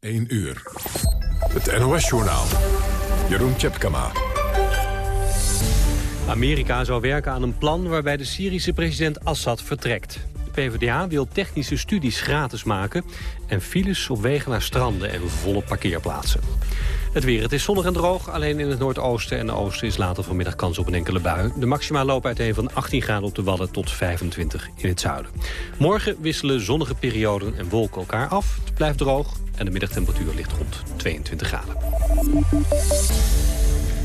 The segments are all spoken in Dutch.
1 uur. Het NOS-journaal. Jeroen Tjepkama. Amerika zou werken aan een plan waarbij de Syrische president Assad vertrekt. PvdA wil technische studies gratis maken... en files op wegen naar stranden en volle parkeerplaatsen. Het weer, het is zonnig en droog. Alleen in het noordoosten en oosten is later vanmiddag kans op een enkele bui. De maxima lopen uiteen van 18 graden op de Wadden tot 25 in het zuiden. Morgen wisselen zonnige perioden en wolken elkaar af. Het blijft droog en de middagtemperatuur ligt rond 22 graden.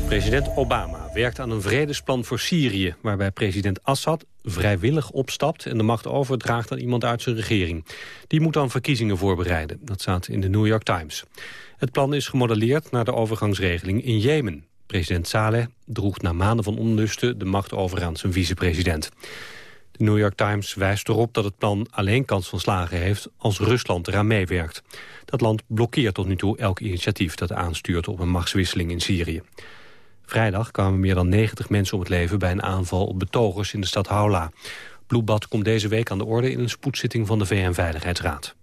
President Obama werkt aan een vredesplan voor Syrië... waarbij president Assad vrijwillig opstapt... en de macht overdraagt aan iemand uit zijn regering. Die moet dan verkiezingen voorbereiden. Dat staat in de New York Times. Het plan is gemodelleerd naar de overgangsregeling in Jemen. President Saleh droeg na maanden van onlusten de macht over aan zijn vicepresident. De New York Times wijst erop dat het plan alleen kans van slagen heeft als Rusland eraan meewerkt. Dat land blokkeert tot nu toe elk initiatief dat aanstuurt op een machtswisseling in Syrië. Vrijdag kwamen meer dan 90 mensen om het leven bij een aanval op betogers in de stad Haula. Bloedbad komt deze week aan de orde in een spoedzitting van de VN-veiligheidsraad.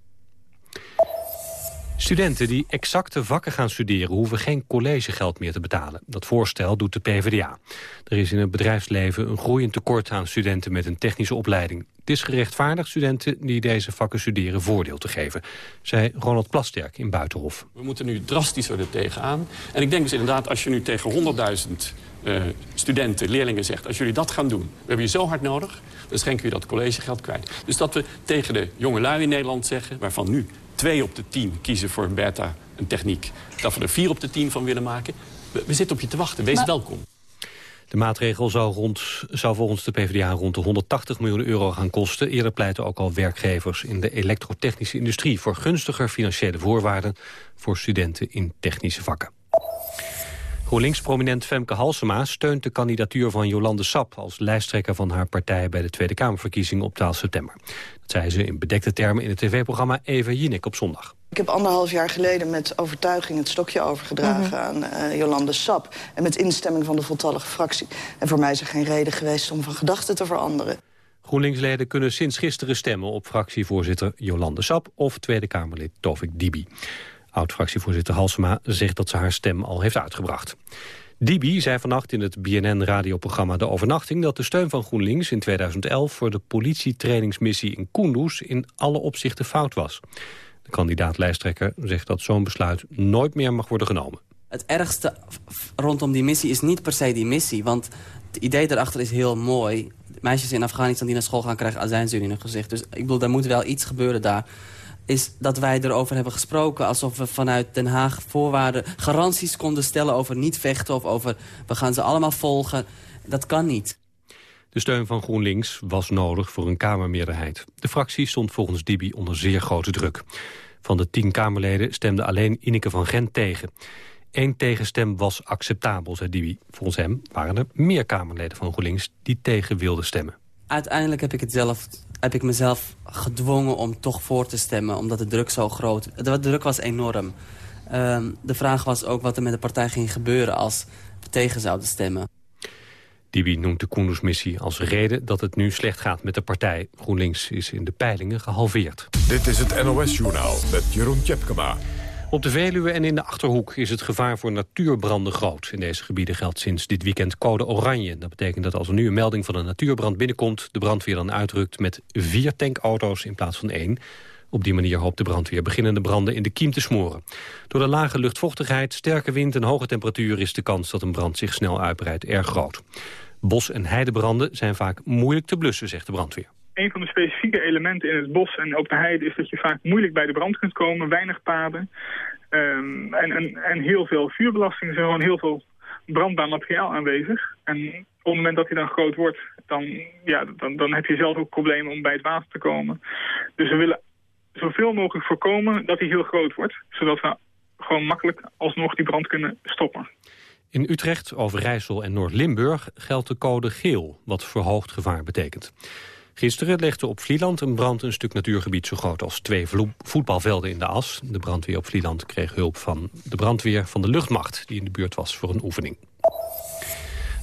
Studenten die exacte vakken gaan studeren hoeven geen collegegeld meer te betalen. Dat voorstel doet de PvdA. Er is in het bedrijfsleven een groeiend tekort aan studenten met een technische opleiding. Het is gerechtvaardigd studenten die deze vakken studeren voordeel te geven, zei Ronald Plasterk in Buitenhof. We moeten nu drastischer er tegenaan. En ik denk dus inderdaad, als je nu tegen 100.000 uh, studenten, leerlingen zegt... als jullie dat gaan doen, we hebben je zo hard nodig... dan schenken jullie dat collegegeld kwijt. Dus dat we tegen de jonge lui in Nederland zeggen... waarvan nu twee op de tien kiezen voor een beta, een techniek... dat we er vier op de tien van willen maken. We, we zitten op je te wachten, wees welkom. De maatregel zou, rond, zou volgens de PvdA rond de 180 miljoen euro gaan kosten. Eerder pleiten ook al werkgevers in de elektrotechnische industrie... voor gunstiger financiële voorwaarden voor studenten in technische vakken. GroenLinks-prominent Femke Halsema steunt de kandidatuur van Jolande Sap... als lijsttrekker van haar partij bij de Tweede Kamerverkiezingen op 12 september. Dat zei ze in bedekte termen in het tv-programma Eva Jinek op zondag. Ik heb anderhalf jaar geleden met overtuiging het stokje overgedragen mhm. aan uh, Jolande Sap. En met instemming van de voltallige fractie. En voor mij is er geen reden geweest om van gedachten te veranderen. GroenLinks-leden kunnen sinds gisteren stemmen op fractievoorzitter Jolande Sap... of Tweede Kamerlid Tovik Dibi. Oud-fractievoorzitter Halsema zegt dat ze haar stem al heeft uitgebracht. Dibi zei vannacht in het BNN-radioprogramma De Overnachting... dat de steun van GroenLinks in 2011 voor de politietrainingsmissie in Kunduz... in alle opzichten fout was. De kandidaat-lijsttrekker zegt dat zo'n besluit nooit meer mag worden genomen. Het ergste rondom die missie is niet per se die missie. Want het idee daarachter is heel mooi. Meisjes in Afghanistan die naar school gaan krijgen azijnzuur in hun gezicht. Dus ik bedoel, er moet wel iets gebeuren daar is dat wij erover hebben gesproken... alsof we vanuit Den Haag voorwaarden garanties konden stellen... over niet vechten of over we gaan ze allemaal volgen. Dat kan niet. De steun van GroenLinks was nodig voor een Kamermeerderheid. De fractie stond volgens Dibi onder zeer grote druk. Van de tien Kamerleden stemde alleen Ineke van Gent tegen. Eén tegenstem was acceptabel, zei Dibi. Volgens hem waren er meer Kamerleden van GroenLinks die tegen wilden stemmen. Uiteindelijk heb ik het zelf heb ik mezelf gedwongen om toch voor te stemmen. Omdat de druk zo groot... De druk was enorm. Ehm, de vraag was ook wat er met de partij ging gebeuren als we tegen zouden stemmen. Dibi noemt de Koendersmissie als reden dat het nu slecht gaat met de partij. GroenLinks is in de peilingen gehalveerd. Dit is het NOS-journaal met Jeroen Tjepkema. Op de Veluwe en in de Achterhoek is het gevaar voor natuurbranden groot. In deze gebieden geldt sinds dit weekend code oranje. Dat betekent dat als er nu een melding van een natuurbrand binnenkomt... de brandweer dan uitrukt met vier tankauto's in plaats van één. Op die manier hoopt de brandweer beginnende branden in de kiem te smoren. Door de lage luchtvochtigheid, sterke wind en hoge temperatuur... is de kans dat een brand zich snel uitbreidt erg groot. Bos- en heidebranden zijn vaak moeilijk te blussen, zegt de brandweer. Een van de specifieke elementen in het bos en op de heide is dat je vaak moeilijk bij de brand kunt komen, weinig paden en, en, en heel veel vuurbelasting. Er is gewoon heel veel brandbaar materiaal aanwezig. En op het moment dat hij dan groot wordt, dan, ja, dan, dan heb je zelf ook problemen om bij het water te komen. Dus we willen zoveel mogelijk voorkomen dat hij heel groot wordt, zodat we gewoon makkelijk alsnog die brand kunnen stoppen. In Utrecht, Overijssel en Noord-Limburg geldt de code geel, wat verhoogd gevaar betekent. Gisteren legde op Vlieland een brand een stuk natuurgebied zo groot als twee voetbalvelden in de as. De brandweer op Vlieland kreeg hulp van de brandweer van de luchtmacht die in de buurt was voor een oefening.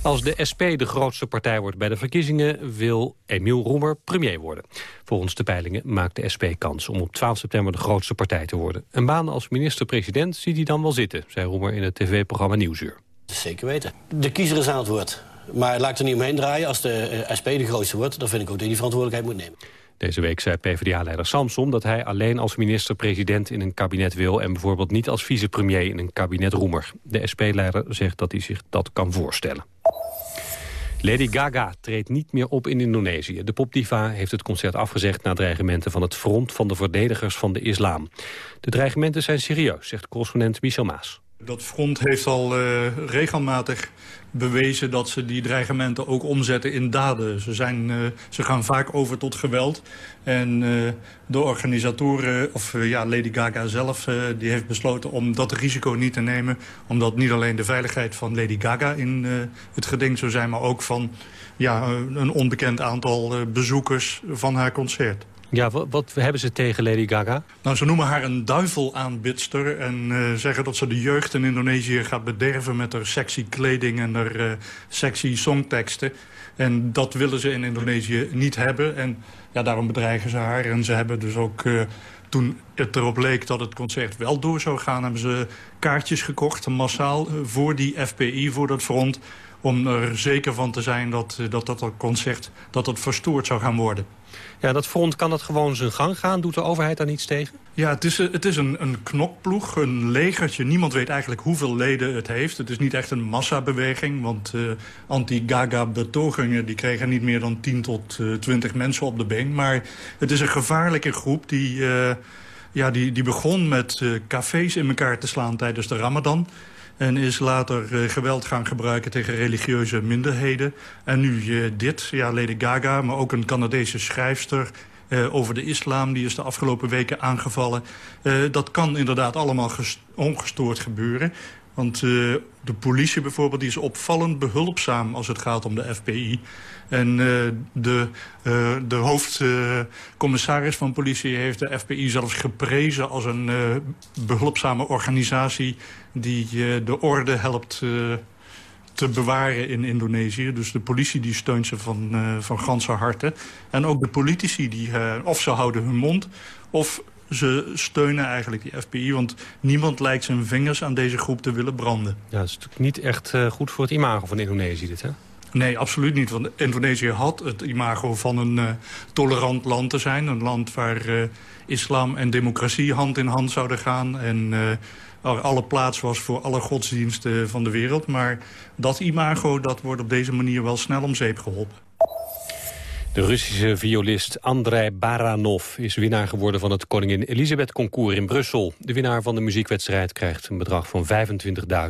Als de SP de grootste partij wordt bij de verkiezingen... wil Emiel Roemer premier worden. Volgens de peilingen maakt de SP kans om op 12 september de grootste partij te worden. Een baan als minister-president ziet hij dan wel zitten... zei Roemer in het tv-programma Nieuwsuur. Zeker weten. De kiezer is aan het woord. Maar laat er niet omheen draaien. Als de eh, SP de grootste wordt, dan vind ik ook dat hij die verantwoordelijkheid moet nemen. Deze week zei PvdA-leider Samson dat hij alleen als minister-president in een kabinet wil... en bijvoorbeeld niet als vicepremier in een kabinet Roemer. De SP-leider zegt dat hij zich dat kan voorstellen. Lady Gaga treedt niet meer op in Indonesië. De popdiva heeft het concert afgezegd na dreigementen van het Front van de Verdedigers van de Islam. De dreigementen zijn serieus, zegt correspondent Michel Maas. Dat front heeft al uh, regelmatig bewezen dat ze die dreigementen ook omzetten in daden. Ze, zijn, uh, ze gaan vaak over tot geweld. En uh, de organisatoren, of ja, Lady Gaga zelf, die heeft besloten om dat risico niet te nemen. Omdat niet alleen de veiligheid van Lady Gaga in het geding zou zijn... maar ook van ja, een onbekend aantal bezoekers van haar concert. Ja, wat, wat, hebben ze tegen Lady Gaga? Nou, ze noemen haar een duivelaanbidster... en uh, zeggen dat ze de jeugd in Indonesië gaat bederven... met haar sexy kleding en haar uh, sexy songteksten. En dat willen ze in Indonesië niet hebben. En ja, daarom bedreigen ze haar. En ze hebben dus ook... Uh, toen het erop leek dat het concert wel door zou gaan... hebben ze kaartjes gekocht, massaal, voor die FPI, voor dat front... om er zeker van te zijn dat dat, dat concert dat het verstoord zou gaan worden. Ja, dat front kan dat gewoon zijn gang gaan? Doet de overheid daar niets tegen? Ja, het is, het is een, een knokploeg, een legertje. Niemand weet eigenlijk hoeveel leden het heeft. Het is niet echt een massabeweging, want uh, anti-Gaga-betogingen... die kregen niet meer dan 10 tot uh, 20 mensen op de been. Maar het is een gevaarlijke groep die... Uh, ja, die, die begon met cafés in elkaar te slaan tijdens de ramadan. En is later uh, geweld gaan gebruiken tegen religieuze minderheden. En nu uh, dit, ja, Lady Gaga, maar ook een Canadese schrijfster... Uh, over de islam, die is de afgelopen weken aangevallen. dat kan inderdaad allemaal ongestoord gebeuren. Want de politie bijvoorbeeld die is opvallend behulpzaam als het gaat om de FPI. En uh, de, uh, de hoofdcommissaris uh, van politie heeft de FPI zelfs geprezen als een behulpzame organisatie die de orde helpt te bewaren in Indonesië. Dus de politie die steunt ze van, van ganse harte. En ook de politici, die, of ze houden hun mond... of ze steunen eigenlijk die FPI. Want niemand lijkt zijn vingers aan deze groep te willen branden. Ja, dat is natuurlijk niet echt uh, goed voor het imago van Indonesië dit, hè? Nee, absoluut niet. Want Indonesië had het imago van een uh, tolerant land te zijn. Een land waar uh, islam en democratie hand in hand zouden gaan. En er alle plaats was voor alle godsdiensten van de wereld. Maar dat imago dat wordt op deze manier wel snel om zeep geholpen. De Russische violist Andrei Baranov is winnaar geworden van het Koningin Elisabeth Concours in Brussel. De winnaar van de muziekwedstrijd krijgt een bedrag van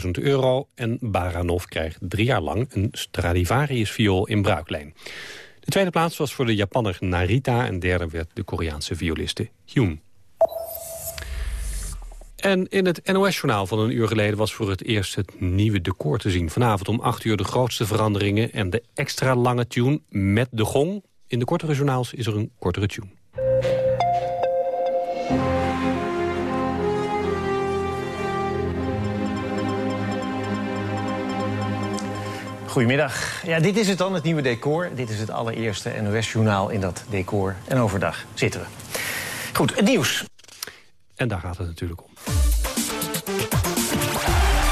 25.000 euro en Baranov krijgt drie jaar lang een Stradivarius viool in bruikleen. De tweede plaats was voor de Japanner Narita en derde werd de Koreaanse violiste Hyun. En in het NOS-journaal van een uur geleden was voor het eerst het nieuwe decor te zien. Vanavond om 8 uur de grootste veranderingen en de extra lange tune met de gong. In de kortere journaals is er een kortere tune. Goedemiddag. Ja, dit is het dan, het nieuwe decor. Dit is het allereerste NOS-journaal in dat decor. En overdag zitten we. Goed, het nieuws. En daar gaat het natuurlijk om.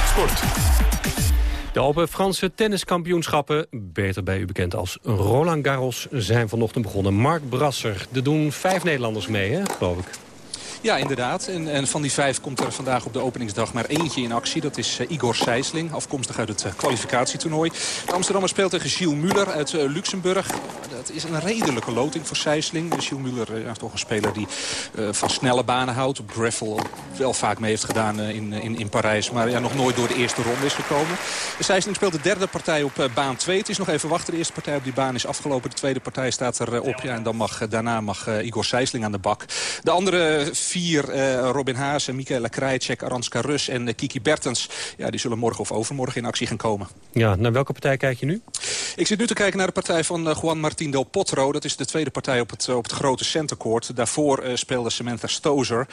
Sport. De Open Franse tenniskampioenschappen, beter bij u bekend als Roland Garros, zijn vanochtend begonnen. Mark Brasser, er doen vijf Nederlanders mee, hè, geloof ik. Ja, inderdaad. En, en, van die vijf komt er vandaag op de openingsdag maar eentje in actie. Dat is uh, Igor Sijsling, afkomstig uit het uh, kwalificatietoernooi. De Amsterdammer speelt tegen Gilles Muller uit uh, Luxemburg. Dat is een redelijke loting voor Sijsling. Gilles Muller is toch een speler die van snelle banen houdt. Gravel wel vaak mee heeft gedaan in, in, in Parijs. Maar ja, nog nooit door de eerste ronde is gekomen. Sijsling speelt de derde partij op baan 2. Het is nog even wachten. De eerste partij op die baan is afgelopen. De tweede partij staat erop. Ja, en dan mag, daarna mag Igor Sijsling aan de bak. De andere vier, Robin Haas, Michaela Krajicek, Aranska Rus en Kiki Bertens... Ja, die zullen morgen of overmorgen in actie gaan komen. Ja, naar welke partij kijk je nu? Ik zit nu te kijken naar de partij van Juan Martín del Potro. Dat is de tweede partij op het, op het grote centercourt. Daarvoor speelde Samantha Stozer.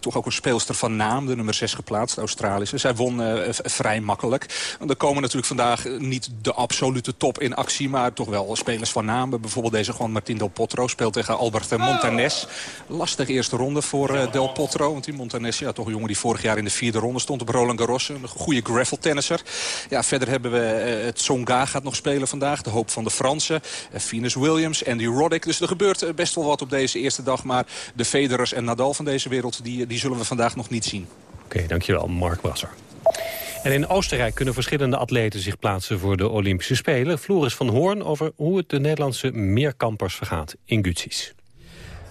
toch ook een speelster van naam, de nummer 6 geplaatst, Australische. Zij won vrij makkelijk. er komen natuurlijk vandaag niet de absolute top in actie... maar toch wel spelers van naam. Bijvoorbeeld deze Juan Martín del Potro speelt tegen Albert Montanes. Lastige eerste ronde voor uh, Del Potro. Want die Montanes, ja, toch een jongen die vorig jaar in de vierde ronde stond op Roland Garros. Een goede gravel-tennisser. Ja, verder hebben we uh, het Tsonga gaat nog spelen vandaag. De hoop van de Fransen. Uh, Venus Williams, Andy Roddick. Dus er gebeurt best wel wat op deze eerste dag. Maar de Federers en Nadal van deze wereld, die, die zullen we vandaag nog niet zien. Oké, dankjewel Mark Brasser. En in Oostenrijk kunnen verschillende atleten zich plaatsen voor de Olympische Spelen. Floris van Hoorn over hoe het de Nederlandse meerkampers vergaat in Gutsies.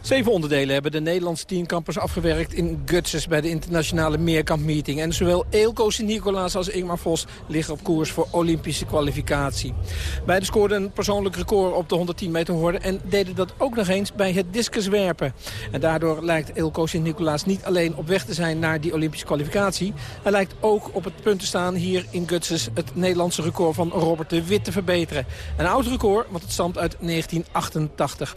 Zeven onderdelen hebben de Nederlandse teamkampers afgewerkt in Gutses bij de internationale meerkampmeeting. En zowel Eelco Sint-Nicolaas als Ingmar Vos liggen op koers voor Olympische kwalificatie. Beiden scoorden een persoonlijk record op de 110 meter horde en deden dat ook nog eens bij het discuswerpen. En daardoor lijkt Eelco Sint-Nicolaas niet alleen op weg te zijn naar die Olympische kwalificatie. Hij lijkt ook op het punt te staan hier in Gutses het Nederlandse record van Robert de Wit te verbeteren. Een oud record, want het stamt uit 1988.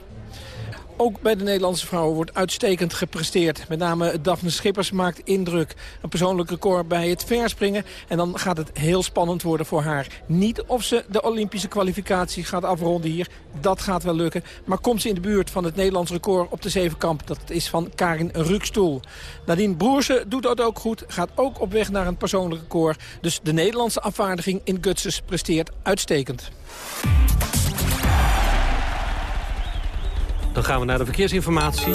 Ook bij de Nederlandse vrouwen wordt uitstekend gepresteerd. Met name Daphne Schippers maakt indruk. Een persoonlijk record bij het verspringen. En dan gaat het heel spannend worden voor haar. Niet of ze de Olympische kwalificatie gaat afronden hier. Dat gaat wel lukken. Maar komt ze in de buurt van het Nederlands record op de zevenkamp. Dat is van Karin Rukstoel. Nadine Broersen doet dat ook goed. Gaat ook op weg naar een persoonlijk record. Dus de Nederlandse afvaardiging in Gutses presteert uitstekend. Dan gaan we naar de verkeersinformatie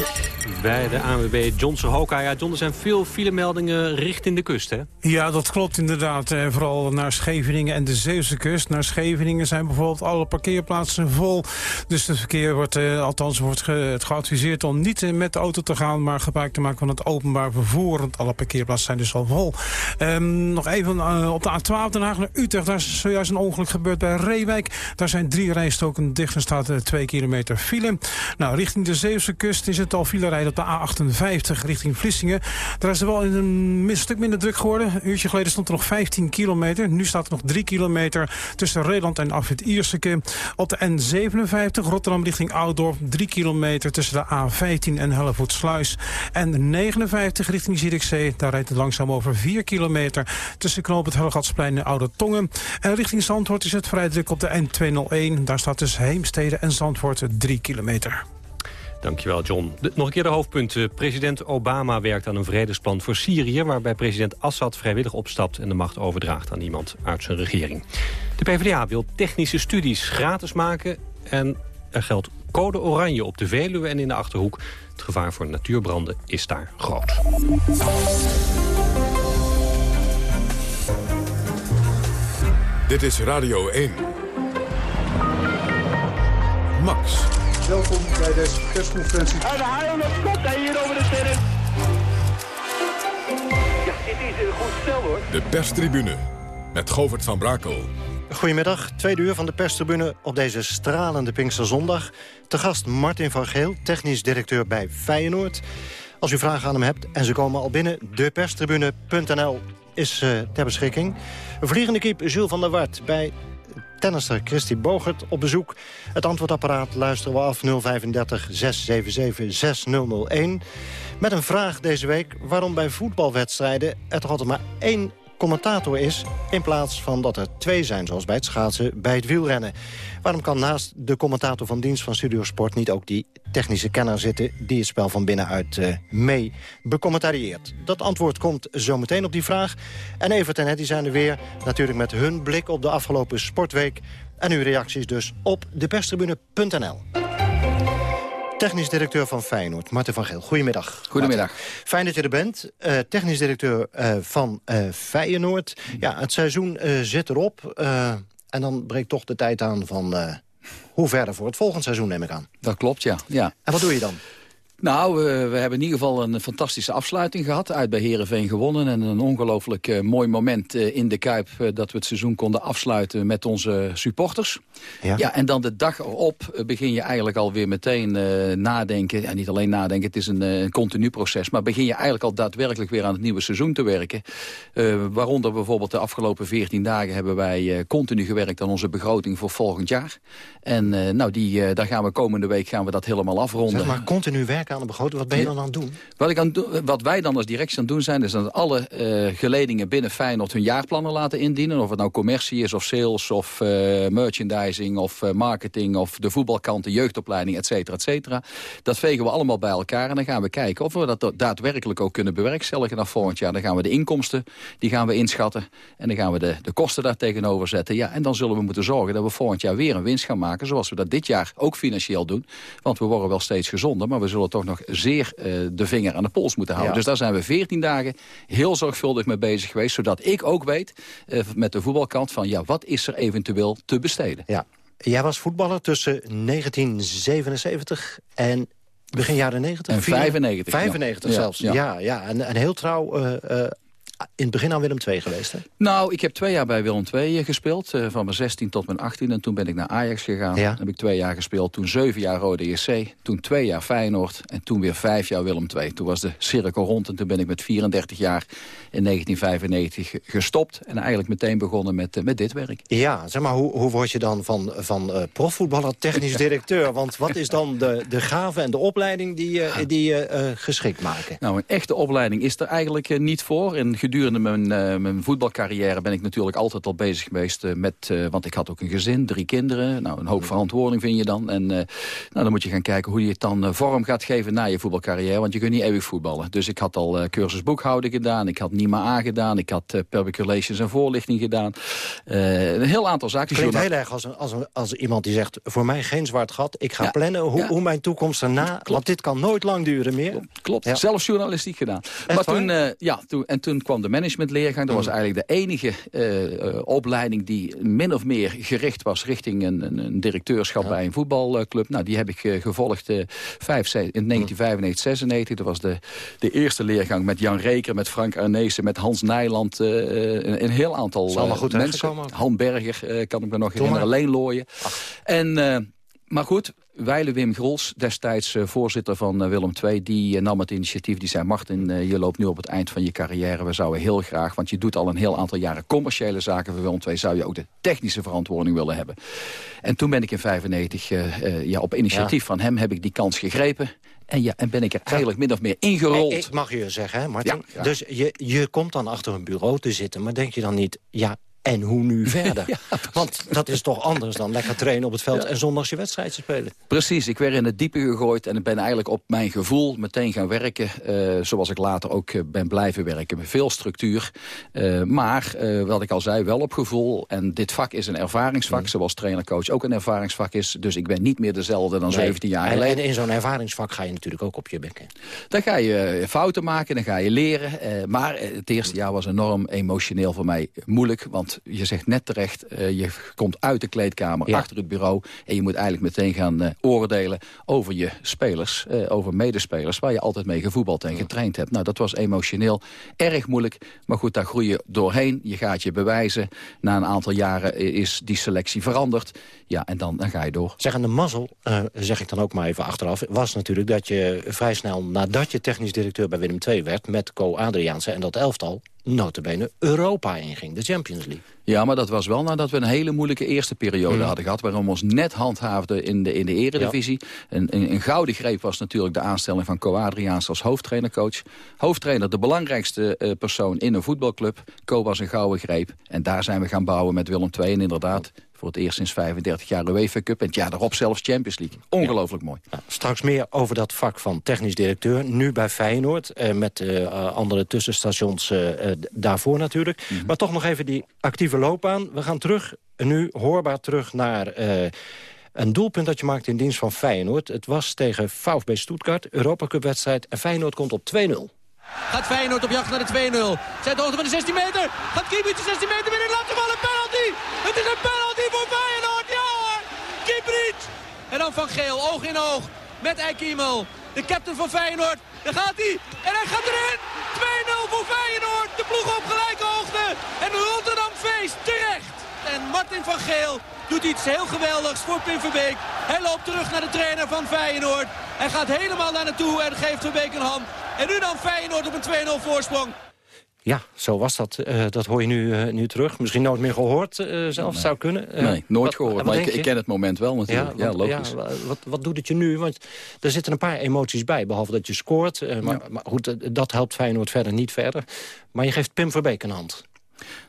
bij de ANWB Johnson Hoka. Ja, John, er zijn veel filemeldingen richting de kust, hè? Ja, dat klopt inderdaad. Eh, vooral naar Scheveningen en de Zeeuwse kust. Naar Scheveningen zijn bijvoorbeeld alle parkeerplaatsen vol. Dus het verkeer wordt, eh, althans wordt het geadviseerd om niet eh, met de auto te gaan... maar gebruik te maken van het openbaar vervoer. Want alle parkeerplaatsen zijn dus al vol. Um, nog even uh, op de A12 Den Haag naar Utrecht. Daar is zojuist een ongeluk gebeurd bij Reewijk. Daar zijn drie rijstoken dicht en staat uh, twee kilometer file. Nou, richting de Zeeuwse kust is het al file op de A58 richting Vlissingen. Daar is er wel een stuk minder druk geworden. Een uurtje geleden stond er nog 15 kilometer. Nu staat er nog 3 kilometer tussen Reeland en Afrit Ierseke. Op de N57 Rotterdam richting Oudorp. 3 kilometer tussen de A15 en Hellevoetsluis. En 59 richting Zierikzee. Daar rijdt het langzaam over 4 kilometer tussen Knoop het Hellegatsplein en Oude Tongen. En richting Zandvoort is het vrij druk op de N201. Daar staat dus Heemstede en Zandvoort 3 kilometer. Dankjewel, John. nog een keer de hoofdpunten. President Obama werkt aan een vredesplan voor Syrië... waarbij president Assad vrijwillig opstapt en de macht overdraagt aan iemand uit zijn regering. De PvdA wil technische studies gratis maken... en er geldt code oranje op de Veluwe en in de Achterhoek. Het gevaar voor natuurbranden is daar groot. Dit is Radio 1. Max. Welkom bij deze persconferentie. En de haal komt hij hier over de terrein. Ja, dit is een goed stel hoor. De perstribune met Govert van Brakel. Goedemiddag, tweede uur van de perstribune op deze stralende Pinksterzondag. Te gast Martin van Geel, technisch directeur bij Feyenoord. Als u vragen aan hem hebt en ze komen al binnen, deperstribune.nl is uh, ter beschikking. Vliegende kiep Jules van der Wart bij tennister Christy Bogert op bezoek. Het antwoordapparaat luisteren we af 035 677 6001. Met een vraag deze week waarom bij voetbalwedstrijden er toch altijd maar één commentator is... in plaats van dat er twee zijn, zoals bij het schaatsen, bij het wielrennen. Waarom kan naast de commentator van dienst van Studio Sport... niet ook die technische kenner zitten die het spel van binnenuit uh, mee becommentarieert? Dat antwoord komt zometeen op die vraag. En Evert en Hetty zijn er weer, natuurlijk met hun blik op de afgelopen sportweek... en uw reacties dus op deperstribune.nl. Technisch directeur van Feyenoord, Martin van Geel. Goedemiddag. Goedemiddag. Fijn dat je er bent. Uh, technisch directeur uh, van uh, Feyenoord. Ja, het seizoen zit erop. en dan breekt toch de tijd aan van hoe verder voor het volgend seizoen, neem ik aan. Dat klopt, ja. ja. En wat doe je dan? Nou, we, we, hebben in ieder geval een fantastische afsluiting gehad. Uit bij Herenveen gewonnen. En een ongelooflijk uh, mooi moment uh, in de Kuip... Uh, dat we het seizoen konden afsluiten met onze supporters. Ja. ja en dan de dag erop begin je eigenlijk alweer meteen nadenken. Ja, niet alleen nadenken, het is een, een, continu proces. Maar begin je eigenlijk al daadwerkelijk weer aan het nieuwe seizoen te werken. waaronder bijvoorbeeld de afgelopen 14 dagen hebben wij continu gewerkt... aan onze begroting voor volgend jaar. En nou, die, daar gaan we komende week gaan we dat helemaal afronden. Zeg maar continu werken aan de begroting. Wat ben je dan aan het doen? Wat, ik aan wat wij dan als directie aan het doen zijn... is dat alle uh, geledingen binnen Feyenoord hun jaarplannen laten indienen. Of het nou commercie is of sales of uh, merchandising of uh, marketing... of de voetbalkant, de jeugdopleiding, et cetera, et cetera. Dat vegen we allemaal bij elkaar en dan gaan we kijken... of we dat daadwerkelijk ook kunnen bewerkstelligen naar volgend jaar. Dan gaan we de inkomsten, die gaan we inschatten. En dan gaan we de, de kosten daar tegenover zetten. Ja, en dan zullen we moeten zorgen dat we volgend jaar weer een winst gaan maken... zoals we dat dit jaar ook financieel doen. Want we worden wel steeds gezonder, maar we zullen toch nog zeer uh, de vinger aan de pols moeten houden. Ja. Dus daar zijn we 14 dagen heel zorgvuldig mee bezig geweest. Zodat ik ook weet, uh, met de voetbalkant, van ja, wat is er eventueel te besteden. Ja. Jij was voetballer tussen 1977 en begin jaren 90? En 95. 95 zelfs, ja. ja, ja. En, en heel trouw uh, in het begin aan Willem II geweest, hè? Nou, ik heb twee jaar bij Willem II eh, gespeeld. Uh, van mijn 16 tot mijn 18. En toen ben ik naar Ajax gegaan. Ja. heb ik twee jaar gespeeld. Toen zeven jaar Rode JC. Toen twee jaar Feyenoord. En toen weer vijf jaar Willem II. Toen was de cirkel rond. En toen ben ik met 34 jaar in 1995 gestopt. En eigenlijk meteen begonnen met, uh, met dit werk. Ja, zeg maar, hoe, hoe word je dan van, van uh, profvoetballer technisch directeur? Want wat is dan de, de gave en de opleiding die, die je geschikt maken? Nou, een echte opleiding is er eigenlijk niet voor. En gedurende mijn, uh, mijn voetbalcarrière ben ik natuurlijk altijd al bezig geweest uh, met... Uh, want ik had ook een gezin, drie kinderen. Nou, een hoop verantwoording vind je dan. En nou, dan moet je gaan kijken hoe je het dan vorm gaat geven na je voetbalcarrière. Want je kunt niet eeuwig voetballen. Dus ik had al cursus boekhouden gedaan. Ik had NIMA A gedaan. Ik had public relations en voorlichting gedaan. een heel aantal zaken. Klinkt heel erg als, een, als, een, als iemand die zegt... voor mij geen zwart gat. Ik ga ja, plannen hoe, ja. hoe, mijn toekomst erna... Klopt. Want dit kan nooit lang duren meer. Klopt. Klopt. Ja. Zelf journalistiek gedaan. Echt maar toen, ja, toen, en toen kwam de managementleergang. Dat was mm. eigenlijk de enige uh, opleiding die min of meer gericht was... richting een, een, een directeurschap ja. bij een voetbalclub. Nou, die heb ik uh, gevolgd uh, in 1995, 96. Dat was de, de eerste leergang met Jan Reker, met Frank Arnezen... met Hans Nijland, een, een, heel aantal goed mensen. Han Berger kan ik me nog herinneren, alleen Looien. En... Maar goed, Weile Wim Grols, destijds uh, voorzitter van uh, Willem II... die uh, nam het initiatief, die zei... Martin, je loopt nu op het eind van je carrière. We zouden heel graag, want je doet al een heel aantal jaren... commerciële zaken voor Willem II... zou je ook de technische verantwoording willen hebben. En toen ben ik in 1995, ja, op initiatief ja. van hem... heb ik die kans gegrepen. En, ja, en ben ik er eigenlijk min of meer ingerold. Ik mag je zeggen, hè, Martin? Ja, ja. Dus je, je komt dan achter een bureau te zitten... maar denk je dan niet... ja, en hoe nu verder? Ja, Want dat is toch anders dan lekker trainen op het veld... Ja. en zondags je wedstrijd te spelen. Precies, ik werd in het diepe gegooid... en ik ben eigenlijk op mijn gevoel meteen gaan werken... Uh, zoals ik later ook uh, ben blijven werken. Met veel structuur. Uh, maar, wat ik al zei, wel op gevoel. En dit vak is een ervaringsvak, mm. zoals trainercoach ook een ervaringsvak is. Dus ik ben niet meer dezelfde dan nee. 17 jaar geleden. En in zo'n ervaringsvak ga je natuurlijk ook op je bekken. Dan ga je fouten maken, dan ga je leren. maar het eerste jaar was enorm emotioneel voor mij moeilijk... Want je zegt net terecht, uh, je komt uit de kleedkamer, ja. achter het bureau... en je moet eigenlijk meteen gaan uh, oordelen over je spelers, uh, over medespelers... waar je altijd mee gevoetbald en getraind hebt. Nou, dat was emotioneel erg moeilijk, maar goed, daar groei je doorheen. Je gaat je bewijzen. Na een aantal jaren is die selectie veranderd. Ja, en dan, dan ga je door. Zeg, en de mazzel, zeg ik dan ook maar even achteraf... was natuurlijk dat je vrij snel nadat je technisch directeur bij Willem II werd... met Co Adriaanse en dat elftal notabene Europa inging, de Champions League. Ja, maar dat was wel nadat we een hele moeilijke eerste periode mm. hadden gehad... waarom we ons net handhaafden in de, in de eredivisie. Ja. Een, een, een, gouden greep was natuurlijk de aanstelling van Co Adriaans als hoofdtrainercoach. Hoofdtrainer, de belangrijkste uh, persoon in een voetbalclub. Co was een gouden greep. En daar zijn we gaan bouwen met Willem II. En inderdaad, voor het eerst sinds 35 jaar UEFA Cup. En het jaar daarop zelfs Champions League. Ongelooflijk ja. mooi. Ja, straks meer over dat vak van technisch directeur. Nu bij Feyenoord. Eh, met uh, andere tussenstations uh, daarvoor natuurlijk. Mm -hmm. Maar toch nog even die actieve loopbaan. We gaan terug, nu hoorbaar terug naar... Een doelpunt dat je maakt in dienst van Feyenoord. Het was tegen VfB Stuttgart, Europa Cup wedstrijd. En Feyenoord komt op 2-0. Gaat Feyenoord op jacht naar de 2-0. Zet de hoogte van de 16 meter. Gaat de 16 meter binnen. Laat de bal een penalty. Het is een penalty En dan Van Geel, oog in oog met Eikiemel. De captain van Feyenoord. Daar gaat hij. En hij gaat erin. 2-0 voor Feyenoord. De ploeg op gelijke hoogte. En Rotterdam feest terecht. En Martin van Geel doet iets heel geweldigs voor Pim Verbeek. Hij loopt terug naar de trainer van Feyenoord. Hij gaat helemaal naar naartoe en geeft Verbeek een hand. En nu dan Feyenoord op een 2-0 voorsprong. Ja, zo was dat. Uh, dat hoor je nu, uh, nu terug. Misschien nooit meer gehoord uh, zelf, nee. zou kunnen. nee, nooit wat, gehoord. Maar ik, ik, ken het moment wel natuurlijk. Ja, ja logisch. Ja, wat, wat doet het je nu? Want er zitten een paar emoties bij. Behalve dat je scoort. maar, ja. maar, goed, dat helpt Feyenoord verder niet verder. Maar je geeft Pim Verbeek een hand.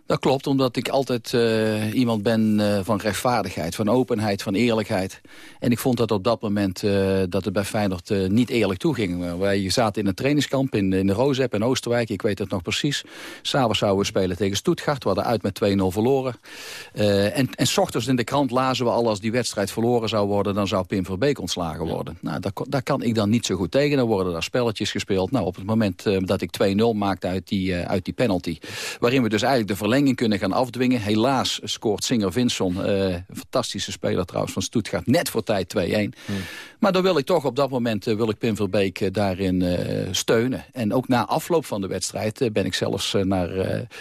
Dat klopt, omdat ik altijd uh, iemand ben uh, van rechtvaardigheid, van openheid, van eerlijkheid. En ik vond dat op dat moment uh, dat het bij Feyenoord niet eerlijk toeging. wij zaten in een trainingskamp in, in de Rozep in Oosterwijk, ik weet het nog precies. S'avonds zouden we spelen tegen Stuttgart, we hadden uit met 2-0 verloren. en, en s ochtends in de krant lazen we al als die wedstrijd verloren zou worden... dan zou Pim Verbeek ontslagen worden. Nou, daar, daar kan ik dan niet zo goed tegen. Dan worden daar spelletjes gespeeld. Nou, op het moment dat ik 2-0 maakte uit die, uit die penalty... waarin we dus eigenlijk de verlenging kunnen gaan afdwingen. Helaas scoort Singer Vinson, uh, een fantastische speler trouwens van Stuttgart, net voor tijd 2-1. Hmm. Maar dan wil ik toch op dat moment uh, wil ik Pim Verbeek uh, daarin steunen. En ook na afloop van de wedstrijd ben ik zelfs naar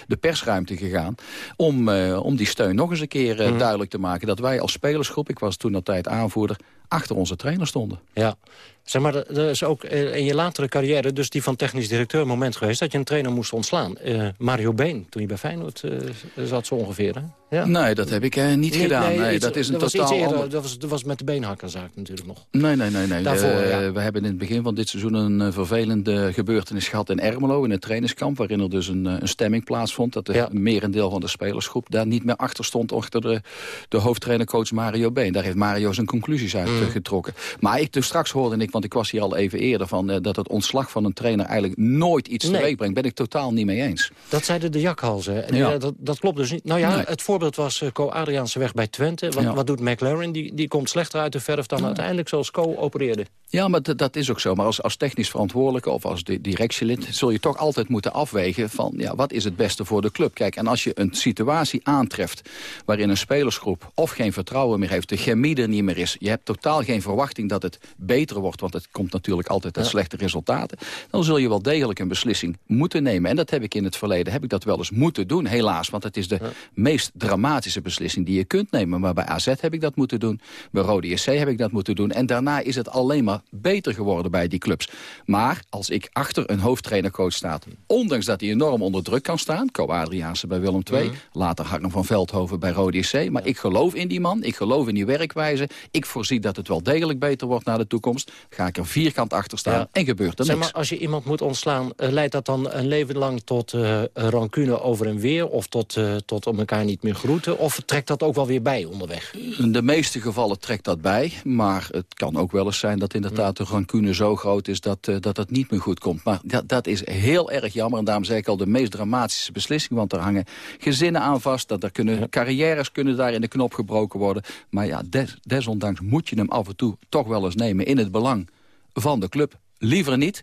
de persruimte gegaan... om, om die steun nog eens een keer hmm. duidelijk te maken. Dat wij als spelersgroep, ik was toen dat tijd aanvoerder achter onze trainer stonden. Ja, zeg maar, er is ook in je latere carrière... dus die van technisch directeur, een moment geweest... dat je een trainer moest ontslaan. Uh, Mario Been, toen hij bij Feyenoord uh, zat zo ongeveer, hè? Ja. Nee, dat heb ik uh, niet nee, gedaan. Nee, nee iets, dat is een dat totaal was eerder, ander... dat, was, dat was met de beenhakkerzaak natuurlijk nog. Nee, nee, nee. nee. Daarvoor, ja. We hebben in het begin van dit seizoen een vervelende gebeurtenis gehad in Ermelo... in het trainingskamp, waarin er dus een, een stemming plaatsvond... dat de ja. merendeel van de spelersgroep daar niet meer achter stond... achter de, de hoofdtrainercoach Mario Been. Daar heeft Mario zijn conclusies uit mm. getrokken. Maar ik, dus straks hoorde ik, want ik was hier al even eerder... Van, uh, dat het ontslag van een trainer eigenlijk nooit iets nee. teweeg brengt. Ben ik totaal niet mee eens. Dat zeiden de jakhalzen. En ja. dat, dat klopt dus niet. Nou ja, nee. het voorbeeld was Co Adriaanse weg bij Twente. Wat, ja. wat doet McLaren? Die, die komt slechter uit de verf dan uiteindelijk zoals Co opereerde. Ja, maar dat is ook zo. Maar als, als technisch verantwoordelijke of als directielid... zul je toch altijd moeten afwegen van ja, wat is het beste voor de club. Kijk, en als je een situatie aantreft waarin een spelersgroep... of geen vertrouwen meer heeft, de chemie er niet meer is... je hebt totaal geen verwachting dat het beter wordt... want het komt natuurlijk altijd uit ja. slechte resultaten... dan zul je wel degelijk een beslissing moeten nemen. En dat heb ik in het verleden heb ik dat wel eens moeten doen, helaas. Want het is de ja. meest dramatische beslissing die je kunt nemen. Maar bij AZ heb ik dat moeten doen. Bij Rode SC heb ik dat moeten doen. En daarna is het alleen maar beter geworden bij die clubs. Maar als ik achter een hoofdtrainercoach sta... ondanks dat hij enorm onder druk kan staan... Co Adriaanse bij Willem II, later Harm van Veldhoven bij Rode SC... maar ik geloof in die man, ik geloof in die werkwijze... ik voorzie dat het wel degelijk beter wordt naar de toekomst... ga ik er vierkant achter staan ja. en gebeurt er zeg niks. Maar als je iemand moet ontslaan, uh, leidt dat dan een leven lang tot uh, rancune over en weer... of tot, uh, tot om elkaar niet meer groeten? Of trekt dat ook wel weer bij onderweg? In de meeste gevallen trekt dat bij. Maar het kan ook wel eens zijn dat inderdaad de rancune zo groot is... dat uh, dat, dat niet meer goed komt. Maar dat, dat is heel erg jammer. En daarom zeg ik al de meest dramatische beslissing. Want er hangen gezinnen aan vast. Dat er kunnen, carrières kunnen daar in de knop gebroken worden. Maar ja, des, desondanks moet je hem af en toe toch wel eens nemen... in het belang van de club. Liever niet.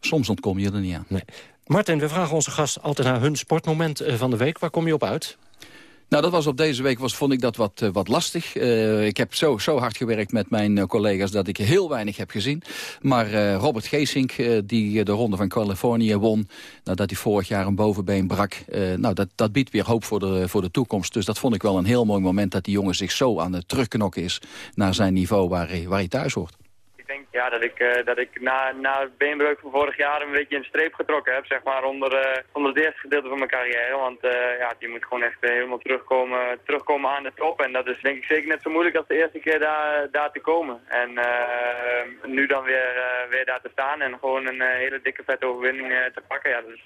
Soms ontkom je er niet aan. Nee. Martin, we vragen onze gast altijd naar hun sportmoment van de week. Waar kom je op uit? Nou, dat was op deze week, was, vond ik dat wat, uh, wat lastig. Uh, ik heb zo, zo hard gewerkt met mijn uh, collega's dat ik heel weinig heb gezien. Maar Robert Geesink, die de Ronde van Californië won... nadat hij vorig jaar een bovenbeen brak... nou, dat, dat biedt weer hoop voor de, voor de toekomst. Dus dat vond ik wel een heel mooi moment... dat die jongen zich zo aan het terugknokken is naar zijn niveau waar waar hij thuis hoort denk ja, dat ik, uh, dat ik na, na het beenbreuk van vorig jaar een beetje een streep getrokken heb, zeg maar, onder, uh, onder het eerste gedeelte van mijn carrière. Want uh, ja, die moet gewoon echt helemaal terugkomen, terugkomen aan de top. En dat is denk ik zeker net zo moeilijk als de eerste keer daar, daar te komen. En nu dan weer, weer daar te staan en gewoon een hele dikke vette overwinning te pakken. Ja, dat is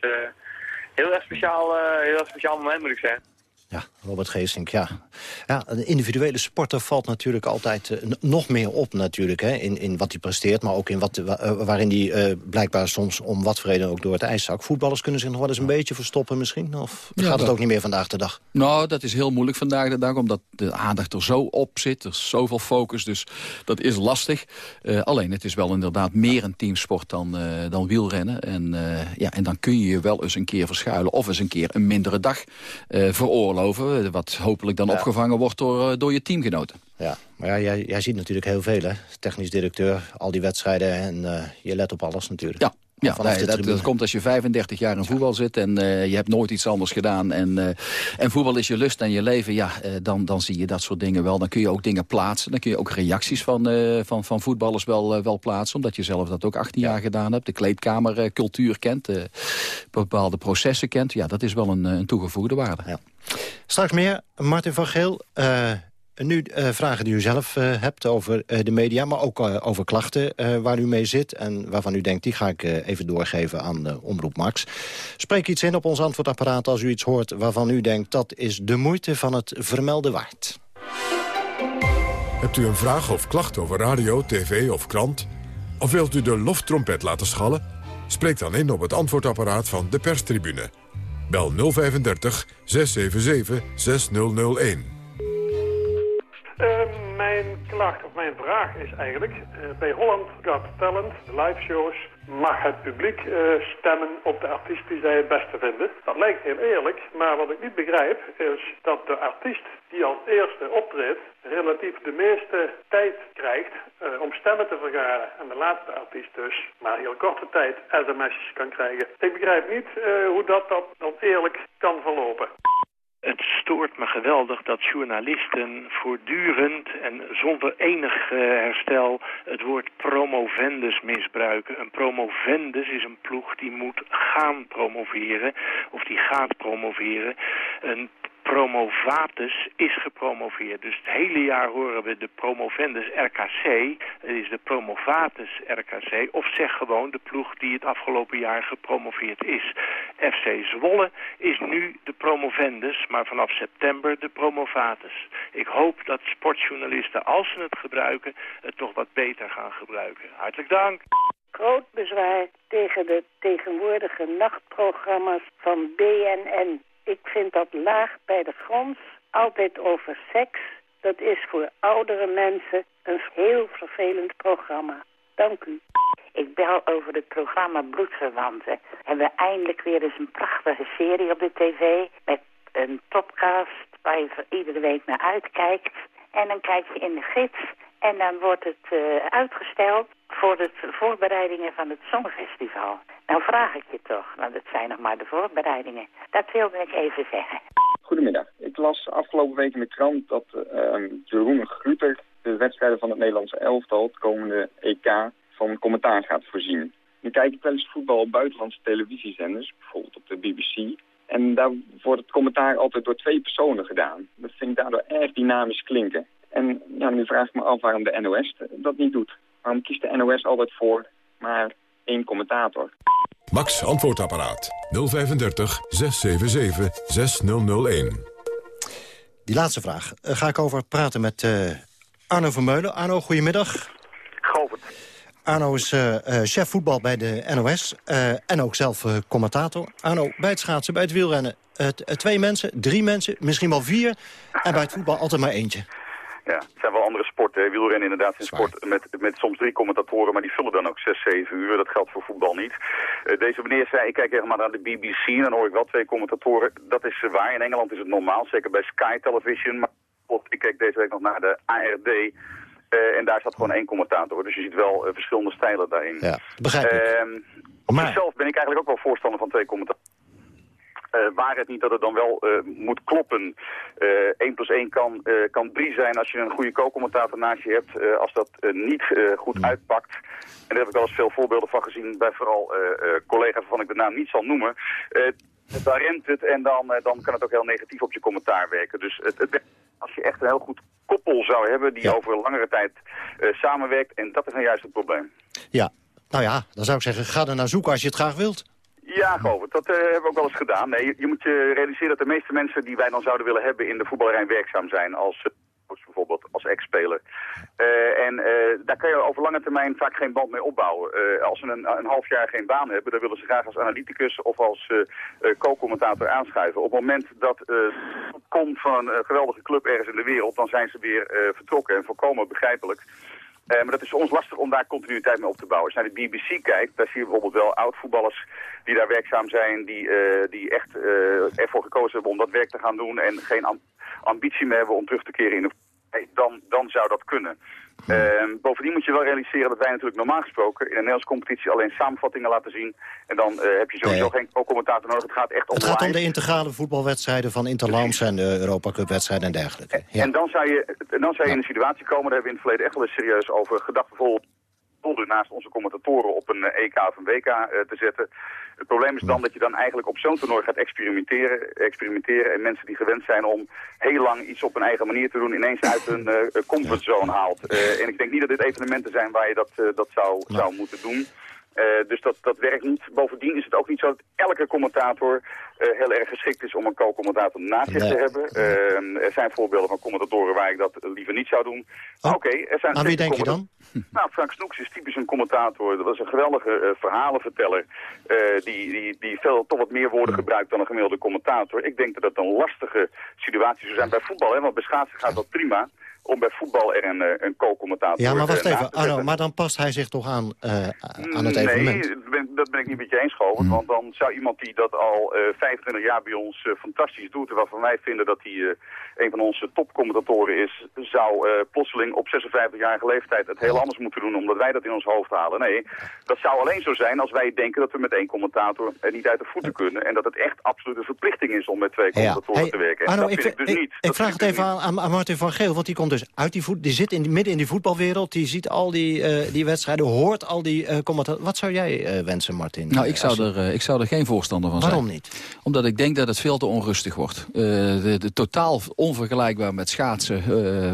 heel erg speciaal, heel erg speciaal moment moet ik zeggen. Ja, Robert Geesink, ja. ja. Een individuele sporter valt natuurlijk altijd uh, nog meer op natuurlijk, hè, in, in wat hij presteert... maar ook in wat, uh, waarin hij uh, blijkbaar soms om wat voor reden ook door het ijs zak. Voetballers kunnen zich nog wel eens een beetje verstoppen misschien? Of ja, gaat het ook niet meer vandaag de dag? Nou, dat is heel moeilijk vandaag de dag, omdat de aandacht er zo op zit. Er is zoveel focus, dus dat is lastig. alleen, het is wel inderdaad meer een teamsport dan, dan wielrennen. En, ja, en dan kun je je wel eens een keer verschuilen of eens een keer een mindere dag veroorloven hè, wat hopelijk dan opgevangen wordt door, door je teamgenoten. Ja, maar ja, jij, jij ziet natuurlijk heel veel, hè? Technisch directeur, al die wedstrijden en je let op alles natuurlijk. Ja, ja, nee, dat, dat, komt als je 35 jaar in voetbal zit en uh, je hebt nooit iets anders gedaan. En, uh, en voetbal is je lust en je leven, ja, uh, dan, dan zie je dat soort dingen wel. Dan kun je ook dingen plaatsen. Dan kun je ook reacties van, van, van voetballers wel, wel plaatsen. Omdat je zelf dat ook 18 jaar gedaan hebt. De kleedkamercultuur kent, bepaalde processen kent. Ja, dat is wel een, een toegevoegde waarde. Ja. Straks meer, Martin van Geel nu uh, vragen die u zelf uh, hebt over uh, de media, maar ook over klachten waar u mee zit... en waarvan u denkt, die ga ik even doorgeven aan Omroep Max. Spreek iets in op ons antwoordapparaat als u iets hoort waarvan u denkt... dat is de moeite van het vermelden waard. Hebt u een vraag of klacht over radio, tv of krant? Of wilt u de loftrompet laten schallen? Spreek dan in op het antwoordapparaat van de perstribune. Bel 035 677 6001. Uh, mijn klacht, of mijn vraag is eigenlijk... Uh, bij Holland Got Talent, de live shows... mag het publiek uh, stemmen op de artiest die zij het beste vinden. Dat lijkt heel eerlijk, maar wat ik niet begrijp... is dat de artiest die als eerste optreedt... relatief de meeste tijd krijgt om stemmen te vergaren. En de laatste artiest dus maar heel korte tijd sms'jes kan krijgen. Ik begrijp niet hoe dat, dat, dat eerlijk kan verlopen. Het stoort me geweldig dat journalisten voortdurend en zonder enig uh, herstel het woord promovendus misbruiken. Een promovendus is een ploeg die moet gaan promoveren of die gaat promoveren. Een promovatus is gepromoveerd. Dus het hele jaar horen we de promovendus RKC, het is de promovatus RKC, of zeg gewoon de ploeg die het afgelopen jaar gepromoveerd is. FC Zwolle is nu de promovendus, maar vanaf september de promovatus. Ik hoop dat sportjournalisten, als ze het gebruiken, het toch wat beter gaan gebruiken. Hartelijk dank. Groot bezwaar tegen de tegenwoordige nachtprogramma's van BNN. Ik vind dat laag bij de grond, altijd over seks. Dat is voor oudere mensen een heel vervelend programma. Dank u. Ik bel over het programma Bloedverwanten. Hebben we eindelijk weer eens een prachtige serie op de tv... met een topcast waar je iedere week naar uitkijkt. En dan kijk je in de gids en dan wordt het uh, uitgesteld voor de voorbereidingen van het Songfestival. Nou vraag ik je toch, want het zijn nog maar de voorbereidingen. Dat wilde ik even zeggen. Goedemiddag. Ik las afgelopen week in de krant dat uh, Jeroen Gruter de wedstrijden van het Nederlandse elftal, het komende EK, van commentaar gaat voorzien. Nu kijk ik wel eens voetbal op buitenlandse televisiezenders, bijvoorbeeld op de BBC. En daar wordt het commentaar altijd door twee personen gedaan. Dat vind ik daardoor erg dynamisch klinken. En ja, nu vraag ik me af waarom de NOS dat niet doet. Waarom kiest de NOS altijd voor maar één commentator? Max Antwoordapparaat 035 677 6001. Die laatste vraag uh, ga ik over praten met uh, Arno Vermeulen. Arno, goedemiddag. Govert. Arno is uh, chef voetbal bij de NOS en ook zelf commentator. Arno, bij het schaatsen, bij het wielrennen, twee mensen, drie mensen, misschien wel vier. En bij het voetbal altijd maar eentje. Ja, het zijn wel andere sporten. Wielrennen inderdaad is een sport met, met soms drie commentatoren, maar die vullen dan ook zes, zeven uur. Dat geldt voor voetbal niet. Uh, deze meneer zei, ik kijk helemaal naar de BBC en dan hoor ik wel twee commentatoren. Dat is waar. In Engeland is het normaal, zeker bij Sky Television. Maar ik kijk deze week nog naar de ARD. Uh, en daar zat gewoon één commentator. Dus je ziet wel uh, verschillende stijlen daarin. Ja, begrijp ik. Op maar... zichzelf ben ik eigenlijk ook wel voorstander van twee commentatoren. Uh, waar het niet dat het dan wel uh, moet kloppen. Uh, 1 plus 1 kan, kan 3 zijn als je een goede co-commentator naast je hebt. als dat niet goed uitpakt. En daar heb ik wel eens veel voorbeelden van gezien bij vooral collega's waarvan ik de naam niet zal noemen. daar rent het en dan, dan kan het ook heel negatief op je commentaar werken. Dus het, het, als je echt een heel goed koppel zou hebben die ja. over langere tijd samenwerkt. En dat is nou juist het probleem. Ja, nou ja, dan zou ik zeggen, ga er naar zoeken als je het graag wilt. Ja, Govert, dat uh, hebben we ook wel eens gedaan. Nee, je, moet je realiseren dat de meeste mensen die wij dan zouden willen hebben in de voetballerij werkzaam zijn als uh, bijvoorbeeld als ex-speler. Uh, en daar kan je over lange termijn vaak geen band mee opbouwen. als ze een, een, half jaar geen baan hebben, dan willen ze graag als analyticus of als co-commentator aanschuiven. Op het moment dat het komt van een geweldige club ergens in de wereld, dan zijn ze weer vertrokken en volkomen begrijpelijk. Uh, maar dat is ons lastig om daar continuïteit mee op te bouwen. Als je naar de BBC kijkt, daar zie je bijvoorbeeld wel oud-voetballers die daar werkzaam zijn, die, uh, die echt er ervoor gekozen hebben om dat werk te gaan doen en geen ambitie meer hebben om terug te keren in de dan, dan zou dat kunnen. Uh, bovendien moet je wel realiseren dat wij natuurlijk normaal gesproken in een Nederlandse competitie alleen samenvattingen laten zien. En dan uh, heb je sowieso geen co-commentator nodig. Het gaat echt om Het gaat om de integrale voetbalwedstrijden van Interlands en de Europa Cup wedstrijden en dergelijke. Ja. En dan zou je, dan zou je in een situatie komen, daar hebben we in het verleden echt wel eens serieus over gedacht. Bijvoorbeeld naast onze commentatoren op een EK of een WK te zetten. Het probleem is dan dat je dan eigenlijk op zo'n toernooi gaat experimenteren, experimenteren en mensen die gewend zijn om heel lang iets op een eigen manier te doen ineens uit hun uh, comfortzone haalt. En ik denk niet dat dit evenementen zijn waar je dat, dat zou, zou moeten doen. Uh, dus dat, dat werkt niet. Bovendien is het ook niet zo dat elke commentator uh, heel erg geschikt is om een co-commentator naast zich nee. te hebben. Uh, er zijn voorbeelden van commentatoren waar ik dat liever niet zou doen. Oh. Oké, okay, er zijn... Aan wie denk je dan? Nou, Frank Snoeks is typisch een commentator. Dat was een geweldige verhalenverteller. die, die, die veel toch wat meer woorden gebruikt dan een gemiddelde commentator. Ik denk dat dat een lastige situatie zou zijn bij voetbal. Hè? Want bij schaatsen gaat dat prima om bij voetbal er een, een co-commentator Ja, maar wacht even, Arno, maar dan past hij zich toch aan, uh, aan het evenement? Nee, dat ben, dat ben ik niet met je eens, Govert. Hmm. Want dan zou iemand die dat al uh, 25 jaar bij ons uh, fantastisch doet... en waarvan wij vinden dat hij een van onze topcommentatoren is... zou plotseling op 56-jarige leeftijd het heel anders moeten doen... omdat wij dat in ons hoofd halen. Nee, dat zou alleen zo zijn als wij denken dat we met één commentator niet uit de voeten kunnen... en dat het echt absoluut een verplichting is om met twee commentatoren ja. hey, te werken. En Arno, dat ik, vind ik dus ik, niet. Ik vraag het even aan, aan Martin van Geel, want die komt dus uit die voet, die zit in midden in die voetbalwereld, die ziet al die, uh, die wedstrijden, hoort al die uh, commentatoren. Wat zou jij uh, wensen, Martin? Nou, ik zou, er, ik zou er geen voorstander van Waarom zijn. Waarom niet? Omdat ik denk dat het veel te onrustig wordt. De, de, totaal onvergelijkbaar met schaatsen,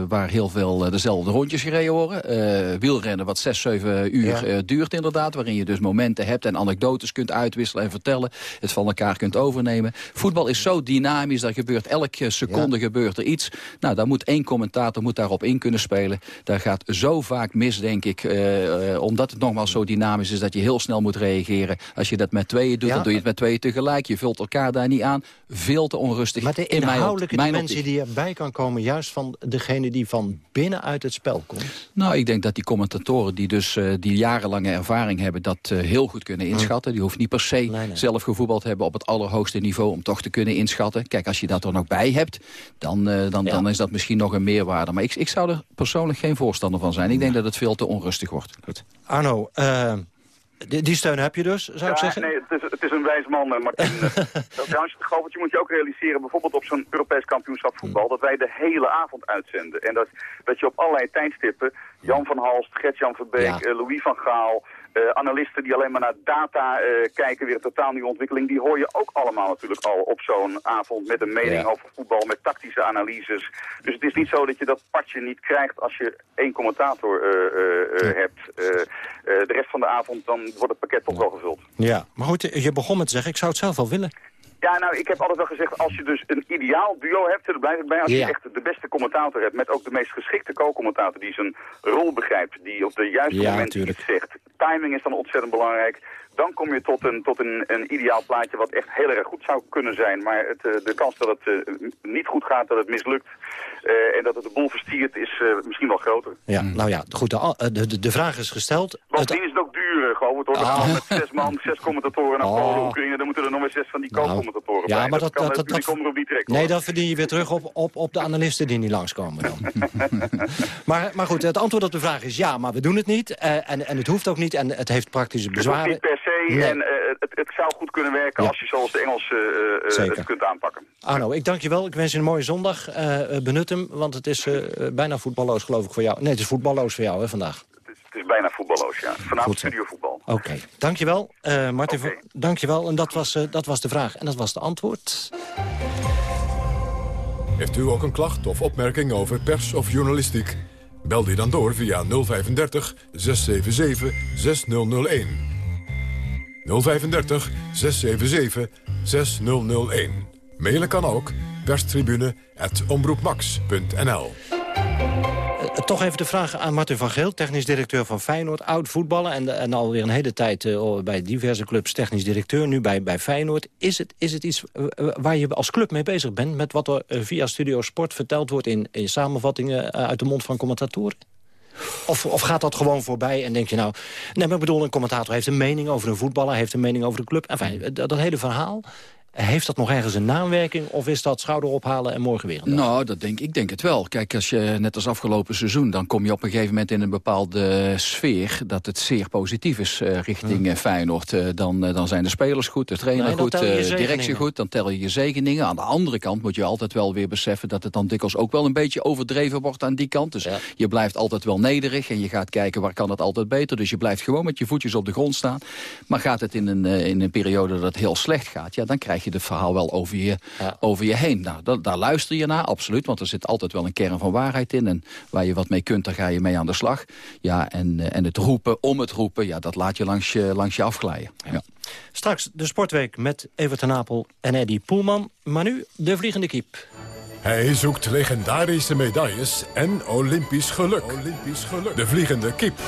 waar heel veel dezelfde rondjes gereden worden. wielrennen, wat 6, 7 uur ja. duurt inderdaad, waarin je dus momenten hebt en anekdotes kunt uitwisselen en vertellen, het van elkaar kunt overnemen. Voetbal is zo dynamisch, daar gebeurt elke seconde ja. gebeurt er iets. Nou, daar moet één commentator moet daarop in kunnen spelen. Daar gaat zo vaak mis, denk ik. Uh, uh, omdat het nogmaals zo dynamisch is dat je heel snel moet reageren. Als je dat met tweeën doet, ja. dan doe je het met tweeën tegelijk. Je vult elkaar daar niet aan. Veel te onrustig. Maar de in inhoudelijke mijn, dimensie die erbij kan komen... juist van degene die van binnenuit het spel komt? Nou, ik denk dat die commentatoren die dus uh, die jarenlange ervaring hebben... dat heel goed kunnen inschatten. Die hoeft niet per se nee, nee. zelf gevoetbald hebben op het allerhoogste niveau... om toch te kunnen inschatten. Kijk, als je dat er nog bij hebt, dan, dan, ja. dan is dat misschien nog een meerwaarde. Maar ik, ik zou er persoonlijk geen voorstander van zijn. Ik denk dat het veel te onrustig wordt. Goed. Arno, uh, die, die, steun heb je dus, zou ja, ik zeggen? Nee, het is, het is een wijs man, Martin. Trouwens, je moet je ook realiseren, bijvoorbeeld op zo'n Europees kampioenschap voetbal, dat wij de hele avond uitzenden. En dat, dat je op allerlei tijdstippen, Jan van Halst, Gert-Jan Verbeek, ja. uh, Louis van Gaal... Uh, analisten die alleen maar naar data uh, kijken, weer een totaal nieuwe ontwikkeling, die hoor je ook allemaal natuurlijk al op zo'n avond met een mening ja. over voetbal, met tactische analyses. Dus het is niet zo dat je dat padje niet krijgt als je één commentator uh, ja. hebt. de rest van de avond, dan wordt het pakket toch wel gevuld. Ja, maar goed, je begon met te zeggen, ik zou het zelf wel willen. Ja, nou, ik heb altijd wel gezegd, als je dus een ideaal duo hebt, daar blijf ik bij, als ja. je echt de beste commentator hebt, met ook de meest geschikte co-commentator die zijn rol begrijpt, die op de juiste ja, moment iets zegt. Timing is dan ontzettend belangrijk. Dan kom je tot een, tot een, een ideaal plaatje wat echt heel erg goed zou kunnen zijn. Maar het, uh, de kans dat het uh, niet goed gaat, dat het mislukt uh, en dat het de boel verstiert, is misschien wel groter. Ja, nou ja, goed, de, de, de vraag is gesteld. Bovendien is het ook Het wordt ah. met zes man, zes commentatoren naar oh. Polen, Oekraïne. Dan moeten er nog maar zes van die co-commentatoren nou, ja, maar dat, dat, dat, dat, dat, trek, Nee, dat verdien je weer terug op, op, op de analisten die niet langskomen dan. maar, maar goed, het antwoord op de vraag is ja, maar we doen het niet. Uh, en, en het hoeft ook niet en het heeft praktische bezwaren. Het niet per se nee. en uh, het, het zou goed kunnen werken ja. als je zoals de Engelsen uh, het kunt aanpakken. Arno, ik dank je wel. Ik wens je een mooie zondag. benut hem, want het is bijna voetballoos geloof ik voor jou. Nee, het is voetballoos voor jou hè, vandaag. Het is, bijna voetballoos, ja. Vanavond studiovoetbal. Oké, okay. dankjewel. Uh, Martin, okay. dankjewel. En dat was, uh, dat was de vraag. En dat was de antwoord. Heeft u ook een klacht of opmerking over pers of journalistiek? Bel die dan door via 035 677 6001. 035 677 6001. Mailen kan ook perstribune.omroepmax.nl toch even de vraag aan Martin van Geel, technisch directeur van Feyenoord. Oud voetballen en, en alweer een hele tijd uh, bij diverse clubs technisch directeur. Nu bij, bij Feyenoord. Is het, is het iets uh, waar je als club mee bezig bent... met wat er via Studio Sport verteld wordt in, in samenvattingen uit de mond van commentatoren? Of, of gaat dat gewoon voorbij en denk je nou... Nee, maar ik bedoel, een commentator heeft een mening over een voetballer... heeft een mening over de club. Enfin, dat hele verhaal... heeft dat nog ergens een naamwerking? Of is dat schouder ophalen en morgen weer Nou, dat denk, ik denk het wel. Kijk, als je net als afgelopen seizoen... dan kom je op een gegeven moment in een bepaalde sfeer... dat het zeer positief is uh, richting uh, Feyenoord. Uh, dan, dan zijn de spelers goed, de trainer nee, goed, de directie goed. Dan tel je je zegeningen. Aan de andere kant moet je altijd wel weer beseffen... dat het dan dikwijls ook wel een beetje overdreven wordt aan die kant. Dus ja. je blijft altijd wel nederig en je gaat kijken waar kan het altijd beter. Dus je blijft gewoon met je voetjes op de grond staan. Maar gaat het in een, in een periode dat het heel slecht gaat... ja, dan krijg je de verhaal wel over je, over je heen. Nou, dat, daar luister je naar, absoluut. Want er zit altijd wel een kern van waarheid in. En waar je wat mee kunt, dan ga je mee aan de slag. Ja, en, en het roepen om het roepen, ja, dat laat je langs je, langs je afglijden. Ja. Straks de Sportweek met Evert Napel en Eddie Poelman. Maar nu de vliegende kiep. Hij zoekt legendarische medailles en Olympisch geluk. Olympisch geluk. De vliegende kip.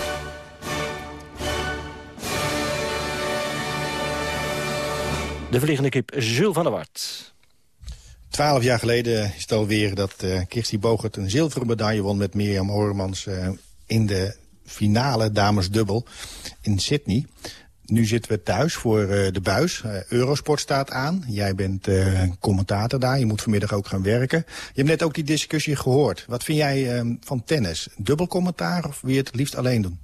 De vliegende kip Jules van der Wart. Twaalf jaar geleden is het alweer dat uh, Kirsty Bogert een zilveren medaille won met Mirjam Horemans uh, in de finale damesdubbel in Sydney. Nu zitten we thuis voor uh, de buis. Eurosport staat aan. Jij bent commentator daar. Je moet vanmiddag ook gaan werken. Je hebt net ook die discussie gehoord. Wat vind jij van tennis? Dubbel commentaar of wil je het liefst alleen doen?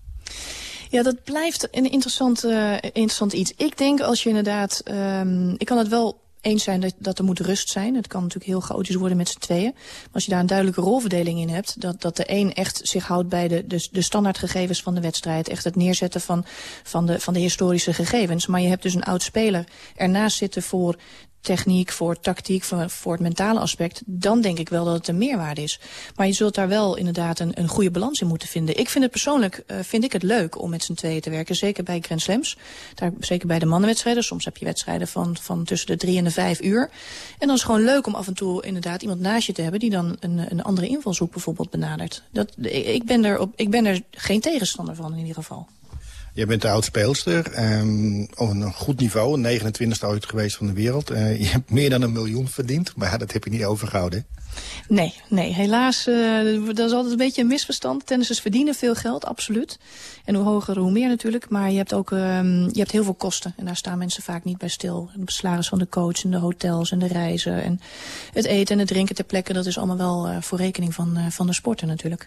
Ja, dat blijft een interessant, uh, interessant iets. Ik denk als je inderdaad... Um, ik kan het wel eens zijn dat, dat er moet rust zijn. Het kan natuurlijk heel chaotisch worden met z'n tweeën. Maar als je daar een duidelijke rolverdeling in hebt... dat, dat de een echt zich houdt bij de, de, de standaardgegevens van de wedstrijd... echt het neerzetten van, van, de, van de historische gegevens. Maar je hebt dus een oud speler ernaast zitten voor techniek, voor tactiek, voor, voor het mentale aspect... dan denk ik wel dat het een meerwaarde is. Maar je zult daar wel inderdaad een, een goede balans in moeten vinden. Ik vind het persoonlijk uh, vind ik het leuk om met z'n tweeën te werken. Zeker bij Grand Slams. Daar, zeker bij de mannenwedstrijden. Soms heb je wedstrijden van, van tussen de drie en de vijf uur. En dan is het gewoon leuk om af en toe inderdaad iemand naast je te hebben... die dan een, een andere invalshoek bijvoorbeeld benadert. Dat, ik, ben er op, ik ben er geen tegenstander van in ieder geval. Je bent de oud-speelster, um, op een goed niveau, een 29ste ooit geweest van de wereld. Uh, je hebt meer dan een miljoen verdiend, maar dat heb je niet overgehouden. Nee, nee, helaas, uh, dat is altijd een beetje een misverstand. Tennissers verdienen veel geld, absoluut. En hoe hoger, hoe meer natuurlijk. Maar je hebt ook um, je hebt heel veel kosten. En daar staan mensen vaak niet bij stil. De salaris van de coach en de hotels en de reizen. En het eten en het drinken ter plekke, dat is allemaal wel uh, voor rekening van, uh, van de sporter natuurlijk.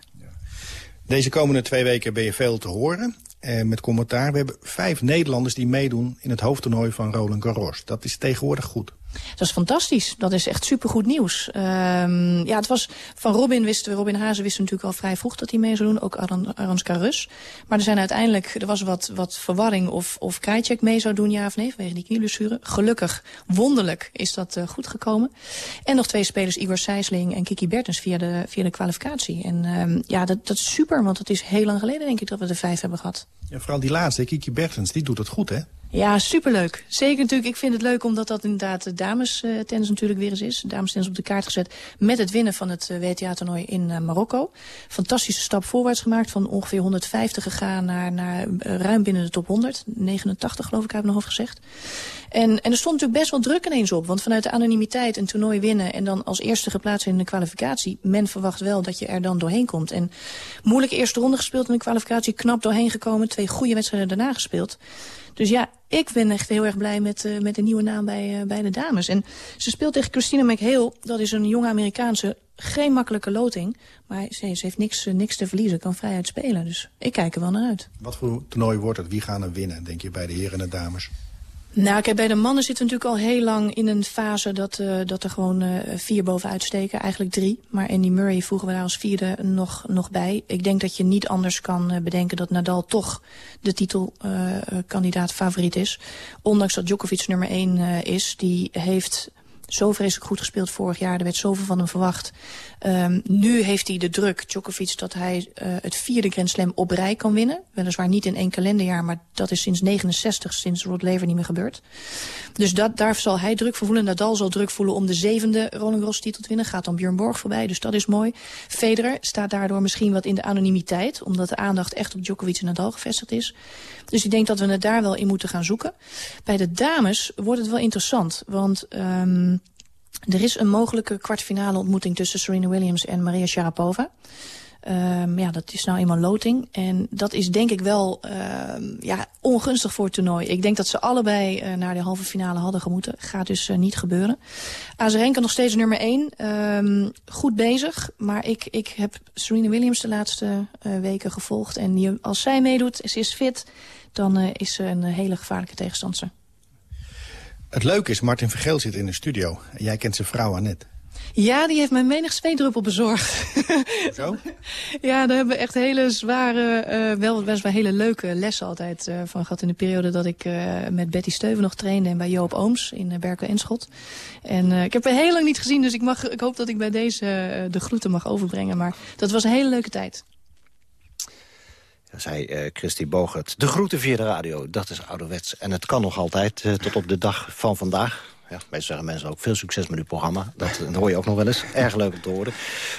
Deze komende twee weken ben je veel te horen eh, met commentaar. We hebben vijf Nederlanders die meedoen in het hoofdtoernooi van Roland Garros. Dat is tegenwoordig goed. Dat is fantastisch. Dat is echt supergoed nieuws. Um, ja, het was van Robin wisten we, Robin Hazen wisten natuurlijk al vrij vroeg dat hij mee zou doen. Ook Arans Karus. Maar er zijn uiteindelijk, er was wat, wat verwarring of, of Krajcek mee zou doen, ja of nee, vanwege die knieblessure. Gelukkig, wonderlijk is dat uh, goed gekomen. En nog twee spelers, Igor Sijsling en Kiki Bertens via de, via de kwalificatie. En um, ja, dat, dat is super, want het is heel lang geleden denk ik dat we de vijf hebben gehad. Ja, vooral die laatste, Kiki Bertens, die doet het goed hè? Ja, superleuk. Zeker natuurlijk. Ik vind het leuk omdat dat inderdaad de dames uh, tennis natuurlijk weer eens is. Dames tennis op de kaart gezet met het winnen van het uh, WTA-toernooi in uh, Marokko. Fantastische stap voorwaarts gemaakt. Van ongeveer 150 gegaan naar, naar ruim binnen de top 100. 89 geloof ik, heb ik nog over gezegd. En, en er stond natuurlijk best wel druk ineens op. Want vanuit de anonimiteit een toernooi winnen... en dan als eerste geplaatst in de kwalificatie... men verwacht wel dat je er dan doorheen komt. En moeilijke eerste ronde gespeeld in de kwalificatie. Knap doorheen gekomen. Twee goede wedstrijden daarna gespeeld. Dus ja, ik ben echt heel erg blij met, uh, met de nieuwe naam bij, uh, bij de dames. En ze speelt tegen Christina McHale. Dat is een jonge Amerikaanse. Geen makkelijke loting. Maar ze, ze heeft niks, uh, niks te verliezen. Kan vrijheid spelen. Dus ik kijk er wel naar uit. Wat voor toernooi wordt het? Wie gaan er winnen, denk je, bij de heren en de dames? Nou, kijk, bij de mannen zitten natuurlijk al heel lang in een fase dat, uh, dat er gewoon uh, vier bovenuit steken. Eigenlijk drie. Maar Andy Murray voegen we daar als vierde nog, nog bij. Ik denk dat je niet anders kan uh, bedenken dat Nadal toch de titelkandidaat favoriet is. Ondanks dat Djokovic nummer één is. Die heeft zo vreselijk goed gespeeld vorig jaar. Er werd zoveel van hem verwacht. Um, nu heeft hij de druk, Djokovic, dat hij uh, het vierde Grand Slam op rij kan winnen. Weliswaar niet in één kalenderjaar, maar dat is sinds 69, sinds Rod Laver niet meer gebeurd. Dus dat, daar zal hij druk voor voelen. Nadal zal druk voelen om de zevende Roland Garros titel te winnen. Gaat dan Björn Borg voorbij, dus dat is mooi. Federer staat daardoor misschien wat in de anonimiteit, omdat de aandacht echt op Djokovic en Nadal gevestigd is. Dus ik denk dat we het daar wel in moeten gaan zoeken. Bij de dames wordt het wel interessant, want... Um, er is een mogelijke kwartfinale ontmoeting tussen Serena Williams en Maria Sharapova. Um, ja, dat is nou eenmaal loting. En dat is denk ik wel uh, ja, ongunstig voor het toernooi. Ik denk dat ze allebei uh, naar de halve finale hadden gemoeten. Gaat dus uh, niet gebeuren. Azarenka nog steeds nummer 1. Um, goed bezig. Maar ik, ik heb Serena Williams de laatste weken gevolgd. En als zij meedoet, ze is fit, dan is ze een hele gevaarlijke tegenstander. Het leuke is, Martin Vergeel zit in de studio. En jij kent zijn vrouw Annette. Ja, die heeft mij menig zweedruppel bezorgd. Zo? ja, daar hebben we echt hele zware, uh, wel best wel hele leuke lessen altijd uh, van gehad. In de periode dat ik uh, met Betty Steuven nog trainde en bij Joop Ooms in Berkel Enschot. En ik heb haar heel lang niet gezien, dus ik, mag, ik hoop dat ik bij deze de groeten mag overbrengen. Maar dat was een hele leuke tijd. Zei uh, Christy Bogert. De groeten via de radio, dat is ouderwets. En het kan nog altijd, uh, tot op de dag van vandaag. Ja, meestal zeggen mensen ook veel succes met uw programma. Dat, dat hoor je ook nog wel eens. Erg leuk om te horen.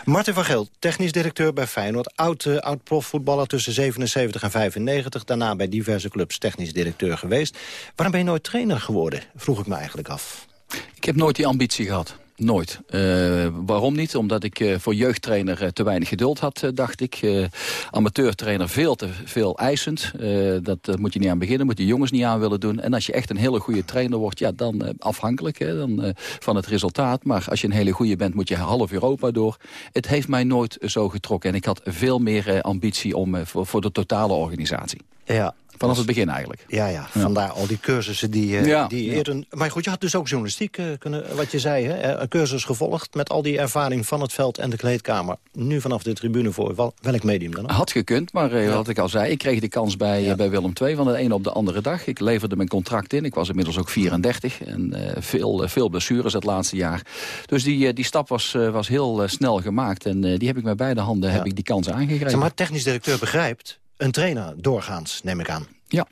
Martin van Geel, technisch directeur bij Feyenoord. Oud, uh, oud profvoetballer tussen 77 en 95. Daarna bij diverse clubs technisch directeur geweest. Waarom ben je nooit trainer geworden? Vroeg ik me eigenlijk af. Ik heb nooit die ambitie gehad. Nooit. Uh, waarom niet? Omdat ik uh, voor jeugdtrainer uh, te weinig geduld had, dacht ik. amateurtrainer veel te veel eisend. dat moet je niet aan beginnen, moet je jongens niet aan willen doen. En als je echt een hele goede trainer wordt, ja, dan afhankelijk hè, dan, van het resultaat. Maar als je een hele goede bent, moet je half Europa door. Het heeft mij nooit zo getrokken. En ik had veel meer ambitie om, voor, voor de totale organisatie. Ja, Vanaf het begin eigenlijk. Ja, ja. vandaar al die cursussen die, uh, ja, die eerder... Maar goed, je had dus ook journalistiek uh, kunnen, wat je zei, hè? een cursus gevolgd... met al die ervaring van het veld en de kleedkamer. Nu vanaf de tribune voor wel, welk medium dan ook? Had gekund, maar uh, wat ik al zei, ik kreeg de kans bij, bij Willem II... van de ene op de andere dag. Ik leverde mijn contract in. Ik was inmiddels ook 34 en veel, veel blessures het laatste jaar. Dus die, die stap was, was heel snel gemaakt. En die heb ik met beide handen heb ik die kans aangegrepen. Zeg maar technisch directeur begrijpt een trainer doorgaans, neem ik aan. Ja.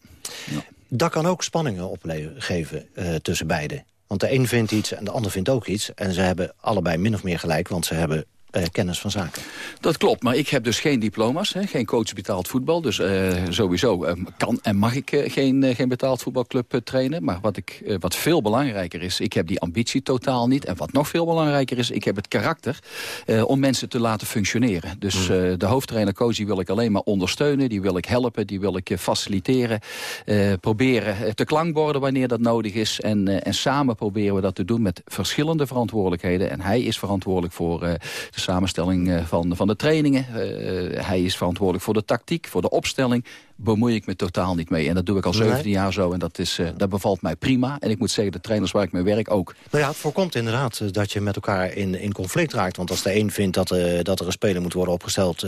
ja. Dat kan ook spanningen opgeven uh, tussen beiden. Want de een vindt iets en de ander vindt ook iets. En ze hebben allebei min of meer gelijk, want ze hebben uh, kennis van zaken. Dat klopt, maar ik heb dus geen diploma's, hè, geen coach betaald voetbal. Dus uh, sowieso uh, kan en mag ik geen, geen betaald voetbalclub trainen. Maar wat, ik, wat veel belangrijker is, ik heb die ambitie totaal niet. En wat nog veel belangrijker is, ik heb het karakter om mensen te laten functioneren. Dus mm. de hoofdtrainer-coach die wil ik alleen maar ondersteunen. Die wil ik helpen, die wil ik faciliteren. proberen te klankborden wanneer dat nodig is. En, en samen proberen we dat te doen met verschillende verantwoordelijkheden. En hij is verantwoordelijk voor de samenstelling eh, van, van de trainingen. Uh, hij is verantwoordelijk voor de tactiek, voor de opstelling bemoei ik me totaal niet mee. En dat doe ik al 17 jaar zo en dat, is, uh, dat bevalt mij prima. En ik moet zeggen, de trainers waar ik mee werk ook. Nou ja, het voorkomt inderdaad uh, dat je met elkaar in, in conflict raakt. Want als de een vindt dat, uh, dat er een speler moet worden opgesteld...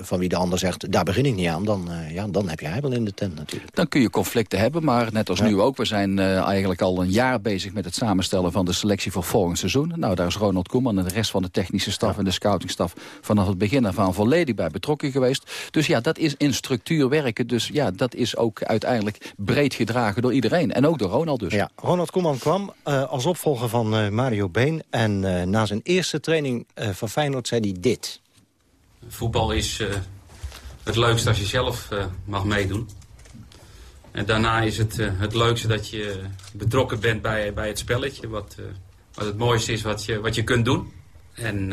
van wie de ander zegt, daar begin ik niet aan... dan, ja, dan heb je hij wel in de tent natuurlijk. Dan kun je conflicten hebben, maar net als ja. nu ook. We zijn eigenlijk al een jaar bezig met het samenstellen van de selectie voor volgend seizoen. Nou, daar is Ronald Koeman en de rest van de technische staf... Ja. en de scoutingstaf vanaf het begin ervan volledig bij betrokken geweest. Dus ja, dat is in structuur werken dus ja, dat is ook uiteindelijk breed gedragen door iedereen. En ook door Ronald dus. Ja, Ronald Koeman kwam uh, als opvolger van uh, Mario Been. En uh, na zijn eerste training van Feyenoord zei hij dit. Voetbal is het leukste als je zelf mag meedoen. En daarna is het het leukste dat je betrokken bent bij, bij het spelletje. Wat, wat het mooiste is wat je, wat je kunt doen. En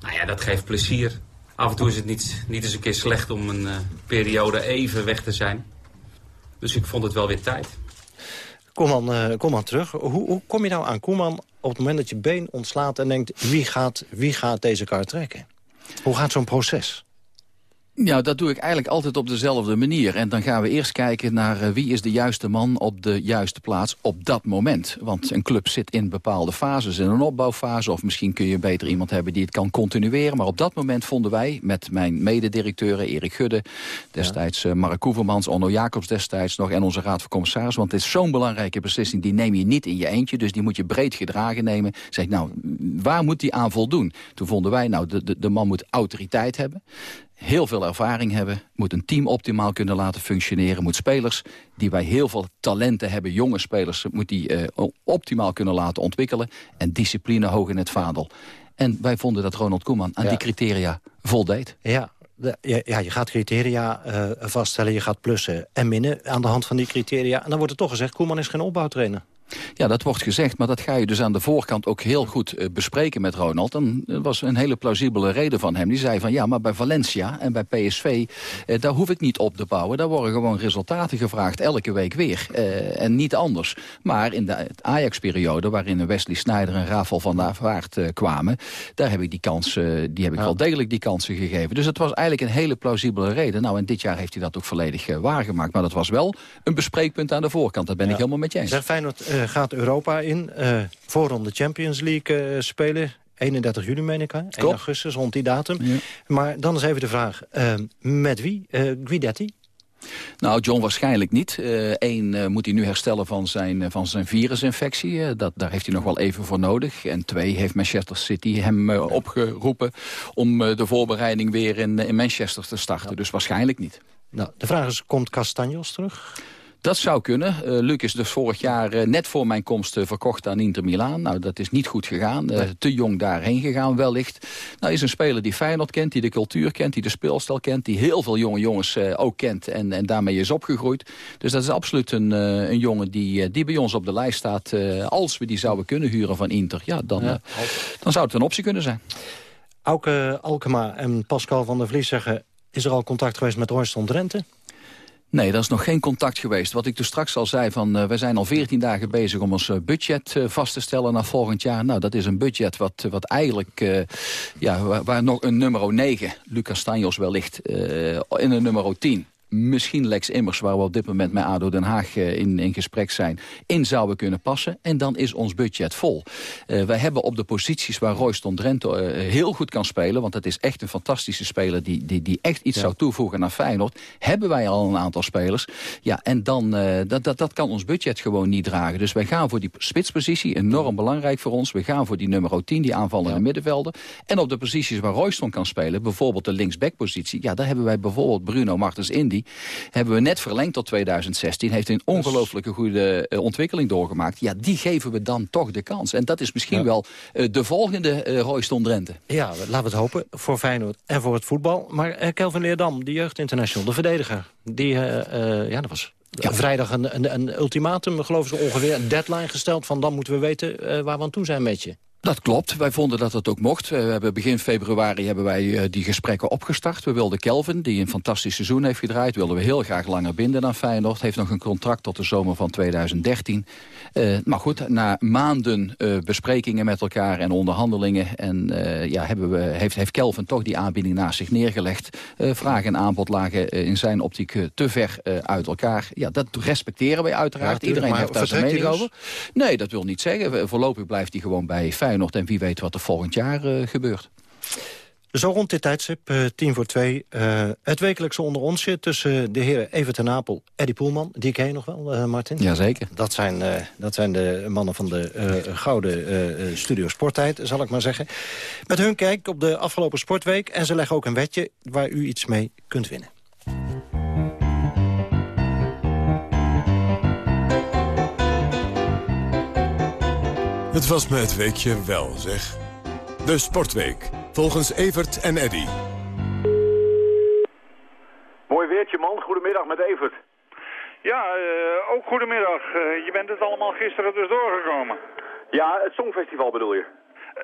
nou ja, dat geeft plezier af en toe is het niet, niet eens een keer slecht om een uh, periode even weg te zijn. Dus ik vond het wel weer tijd. Koeman, uh, Koeman terug. Hoe, hoe, kom je nou aan Koeman op het moment dat je been ontslaat... en denkt, wie gaat, wie gaat deze kar trekken? Hoe gaat zo'n proces? Ja, dat doe ik eigenlijk altijd op dezelfde manier. En dan gaan we eerst kijken naar uh, wie is de juiste man op de juiste plaats op dat moment. Want een club zit in bepaalde fases, in een opbouwfase... of misschien kun je beter iemand hebben die het kan continueren. Maar op dat moment vonden wij met mijn mededirecteuren Erik Gudde... destijds uh, Mark Koevermans, Onno Jacobs destijds nog... en onze raad van commissaris. Want het is zo'n belangrijke beslissing, die neem je niet in je eentje. Dus die moet je breed gedragen nemen. Zeg nou, waar moet die aan voldoen? Toen vonden wij, nou, de, de, de man moet autoriteit hebben heel veel ervaring hebben, moet een team optimaal kunnen laten functioneren, moet spelers die wij heel veel talenten hebben, jonge spelers, moet die uh, optimaal kunnen laten ontwikkelen en discipline hoog in het vaandel. En wij vonden dat Ronald Koeman aan ja. die criteria voldeed. Ja, ja, je gaat criteria uh, vaststellen, je gaat plussen en minnen aan de hand van die criteria. En dan wordt er toch gezegd, Koeman is geen opbouwtrainer. Ja, dat wordt gezegd, maar dat ga je dus aan de voorkant ook heel goed uh, bespreken met Ronald. En dat was een hele plausibele reden van hem. Die zei van ja, maar bij Valencia en bij PSV, uh, daar hoef ik niet op te bouwen. Daar worden gewoon resultaten gevraagd, elke week weer. Uh, en niet anders. Maar in de Ajax-periode, waarin Wesley Sneijder en Rafael van der Vaart kwamen... daar heb ik die kansen, die heb ik ja. wel degelijk die kansen gegeven. Dus het was eigenlijk een hele plausibele reden. Nou, en dit jaar heeft hij dat ook volledig waargemaakt. Maar dat was wel een bespreekpunt aan de voorkant. Dat ben ja. ik helemaal met je eens. Zeg, Feyenoord uh, gaat Europa in. Uh, voorronde Champions League uh, spelen. 31 juli, meen ik, hè? 1 augustus, rond die datum. Ja. Maar dan is even de vraag, met wie? Guidetti? Nou, John waarschijnlijk niet. Eén uh, uh, moet hij nu herstellen van zijn, uh, van zijn virusinfectie. dat, daar heeft hij nog wel even voor nodig. En twee heeft Manchester City hem opgeroepen... om de voorbereiding weer in, in Manchester te starten. Ja. Dus waarschijnlijk niet. Nou, de vraag is, komt Castanjos terug? Dat zou kunnen. Uh, Luc is dus vorig jaar uh, net voor mijn komst uh, verkocht aan Inter Milaan. Nou, dat is niet goed gegaan. Nee. Te jong daarheen gegaan wellicht. Nou, is een speler die Feyenoord kent, die de cultuur kent, die de speelstijl kent, die heel veel jonge jongens ook kent en, en daarmee is opgegroeid. Dus dat is absoluut een, een jongen die, die bij ons op de lijst staat. als we die zouden kunnen huren van Inter, ja, dan, ja. dan zou het een optie kunnen zijn. Auke Alkema en Pascal van der Vlies zeggen... is er al contact geweest met Royston Drenthe? Nee, daar is nog geen contact geweest. Wat ik dus straks al zei, van, uh, we zijn al 14 dagen bezig om ons uh, budget uh, vast te stellen naar volgend jaar. Nou, dat is een budget wat, wat eigenlijk, ja, waar, waar, nog een nummer 9, Lucas Stanjos wellicht, in een nummer 10 misschien Lex Immers, waar we op dit moment met ADO Den Haag uh, in, in gesprek zijn, in zouden kunnen passen. En dan is ons budget vol. Uh, wij hebben op de posities waar Royston Drenthe uh, heel goed kan spelen, want het is echt een fantastische speler die, die, die echt iets ja. zou toevoegen naar Feyenoord, hebben wij al een aantal spelers. Ja, en dan, dat, dat, dat kan ons budget gewoon niet dragen. Dus wij gaan voor die spitspositie, enorm belangrijk voor ons. We gaan voor die nummer 10, die aanvallende ja. middenvelden. En op de posities waar Royston kan spelen, bijvoorbeeld de linksbackpositie, ja, daar hebben wij bijvoorbeeld Bruno Martens Indy, hebben we net verlengd tot 2016. Heeft een ongelooflijke goede uh, ontwikkeling doorgemaakt. Ja, die geven we dan toch de kans. En dat is misschien ja. wel uh, de volgende uh, Royston Drenthe. Ja, laten we het hopen. Voor Feyenoord en voor het voetbal. Maar Kelvin Leerdam, de jeugdinternational, de verdediger. Die, ja, dat was ja. vrijdag een, een, een ultimatum, geloof ik ongeveer. Een deadline gesteld van dan moeten we weten waar we aan toe zijn met je. Dat klopt. Wij vonden dat het ook mocht. We hebben begin februari hebben wij uh, die gesprekken opgestart. We wilden Kelvin, die een fantastisch seizoen heeft gedraaid... wilden we heel graag langer binden dan Feyenoord. Heeft nog een contract tot de zomer van 2013. Uh, maar goed, na maanden uh, besprekingen met elkaar en onderhandelingen... En, ja, hebben we, heeft, heeft Kelvin toch die aanbieding naast zich neergelegd. vraag en aanbod lagen in zijn optiek te ver uit elkaar. Ja, dat respecteren wij uiteraard. Ja, Iedereen heeft daar zijn mening over. Nee, dat wil niet zeggen. Voorlopig blijft hij gewoon bij Feyenoord. Feyenoord. En wie weet wat er volgend jaar uh, gebeurt. Zo rond dit tijdstip, uh, tien voor twee, uh, het wekelijkse onder onsje... tussen de heren Evert en Napel, Eddie Poelman. Die ken je nog wel, uh, Martin? Jazeker. Dat zijn, uh, dat zijn de mannen van de gouden studio Sporttijd, zal ik maar zeggen. Met hun kijk op de afgelopen sportweek. En ze leggen ook een wetje waar u iets mee kunt winnen. Het was me het weekje wel, zeg. De Sportweek, volgens Evert en Eddy. Mooi weertje, man. Goedemiddag met Evert. Ja, uh, ook goedemiddag. Uh, je bent het allemaal gisteren dus doorgekomen. Ja, het Songfestival bedoel je?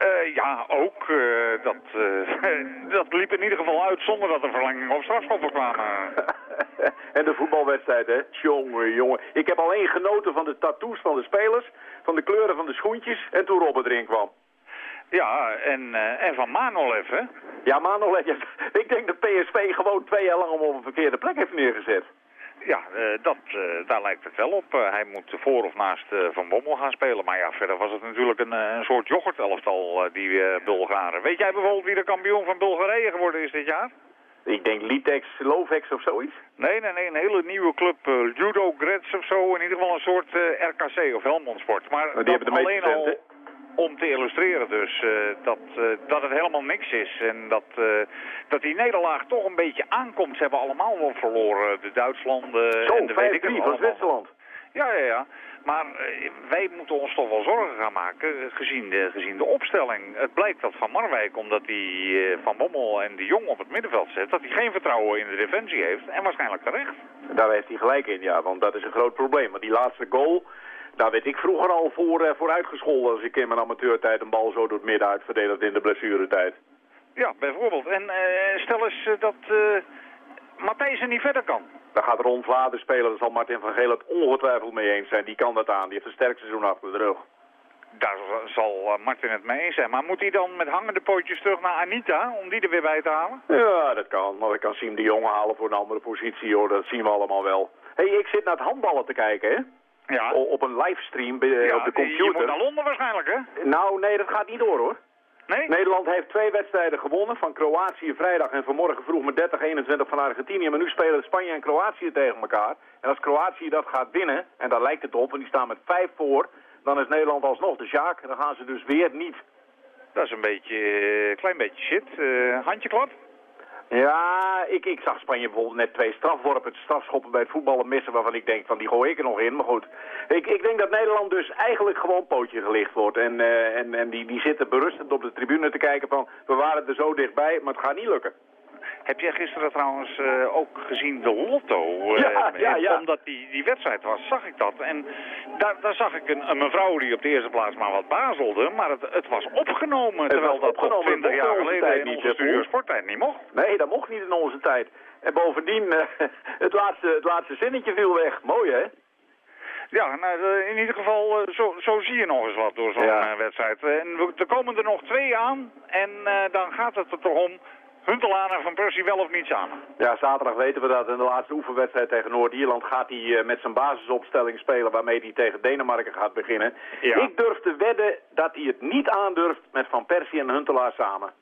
Uh, ja, ook. Uh, dat, uh, dat liep in ieder geval uit zonder dat er verlenging of strafschoppen kwamen. en de voetbalwedstrijd, hè? Jongen, jongen. Ik heb alleen genoten van de tattoos van de spelers, van de kleuren van de schoentjes en toen Robert erin kwam. Ja, en, en van Manolev, hè? Ja, Manolev. Ja. Ik denk dat PSV gewoon twee jaar lang op een verkeerde plek heeft neergezet. Ja, uh, dat, uh, daar lijkt het wel op. Hij moet voor of naast Van Bommel gaan spelen. Maar ja, verder was het natuurlijk een, een soort yoghurtelftal, die Bulgaren. Weet jij bijvoorbeeld wie de kampioen van Bulgarije geworden is dit jaar? Ik denk Litex, Lovex of zoiets? Nee, nee, nee, een hele nieuwe club, Judo Grets of zo. In ieder geval een soort RKC of Helmond Sport. Maar oh, die hebben de alleen al om te illustreren dus uh, dat, dat het helemaal niks is. En dat, dat die nederlaag toch een beetje aankomt. Ze hebben allemaal wel verloren. De Duitslanden Zo, en de weet ik het van Zwitserland. Ja, ja, ja. Maar wij moeten ons toch wel zorgen gaan maken gezien de, gezien de opstelling. Het blijkt dat Van Marwijk, omdat hij Van Bommel en de Jong op het middenveld zet... dat hij geen vertrouwen in de defensie heeft. En waarschijnlijk terecht. Daar heeft hij gelijk in, ja. Want dat is een groot probleem. Want die laatste goal Daar werd ik vroeger al voor, uh, voor uitgescholden als ik in mijn amateurtijd een bal zo door het midden uitverdeeld in de blessuretijd. Ja, bijvoorbeeld. En stel eens dat Matthijs er niet verder kan. Dan gaat Ron Vladen spelen, daar zal Martin van Geel het ongetwijfeld mee eens zijn. Die kan dat aan, die heeft een sterk seizoen achter de rug. Daar zal eh, Martin het mee eens zijn. Maar moet hij dan met hangende pootjes terug naar Anita om die er weer bij te halen? Ja, dat kan. Maar ik kan Siem de Jonge halen voor een andere positie, hoor. Dat zien we allemaal wel. Hé, hey, ik zit naar het handballen te kijken, hè? Ja. op een livestream op de computer. Je moet naar Londen waarschijnlijk, hè? Nou, nee, dat gaat niet door, hoor. Nee? Nederland heeft twee wedstrijden gewonnen. Van Kroatië vrijdag en vanmorgen vroeg met 30-21 van Argentinië. Maar nu spelen Spanje en Kroatië tegen elkaar. En als Kroatië dat gaat winnen, en daar lijkt het op, en die staan met vijf voor... dan is Nederland alsnog de. En dan gaan ze dus weer niet. Dat is een beetje, uh, klein beetje shit. Uh, handje klap? Ja, ik, ik zag Spanje bijvoorbeeld net twee strafworpen, strafschoppen bij het voetballen missen waarvan ik denk van die gooi ik er nog in. Maar goed, ik, ik denk dat Nederland dus eigenlijk gewoon pootje gelicht wordt. En, uh, en, en die, die zitten berustend op de tribune te kijken van we waren er zo dichtbij, maar het gaat niet lukken. Heb jij gisteren trouwens uh, ook gezien de lotto? Uh, ja, ja, ja. Omdat die, die wedstrijd was, zag ik dat. En daar, daar zag ik een, een, mevrouw die op de eerste plaats maar wat bazelde. Maar het, het was opgenomen, het terwijl was dat opgenomen, 20 jaar geleden in onze studio sporttijd niet mocht. Nee, dat mocht niet in onze tijd. En bovendien, uh, het, laatste, het laatste zinnetje viel weg. Mooi, hè? Ja, nou, in ieder geval, zo, zo zie je nog eens wat door zo'n ja. wedstrijd. En er komen er nog twee aan en dan gaat het er toch om Huntelaar en Van Persie wel of niet samen? Ja, zaterdag weten we dat. In de laatste oefenwedstrijd tegen Noord-Ierland gaat hij uh, met zijn basisopstelling spelen... waarmee hij tegen Denemarken gaat beginnen. Ja. Ik durf te wedden dat hij het niet aandurft met Van Persie en Huntelaar samen.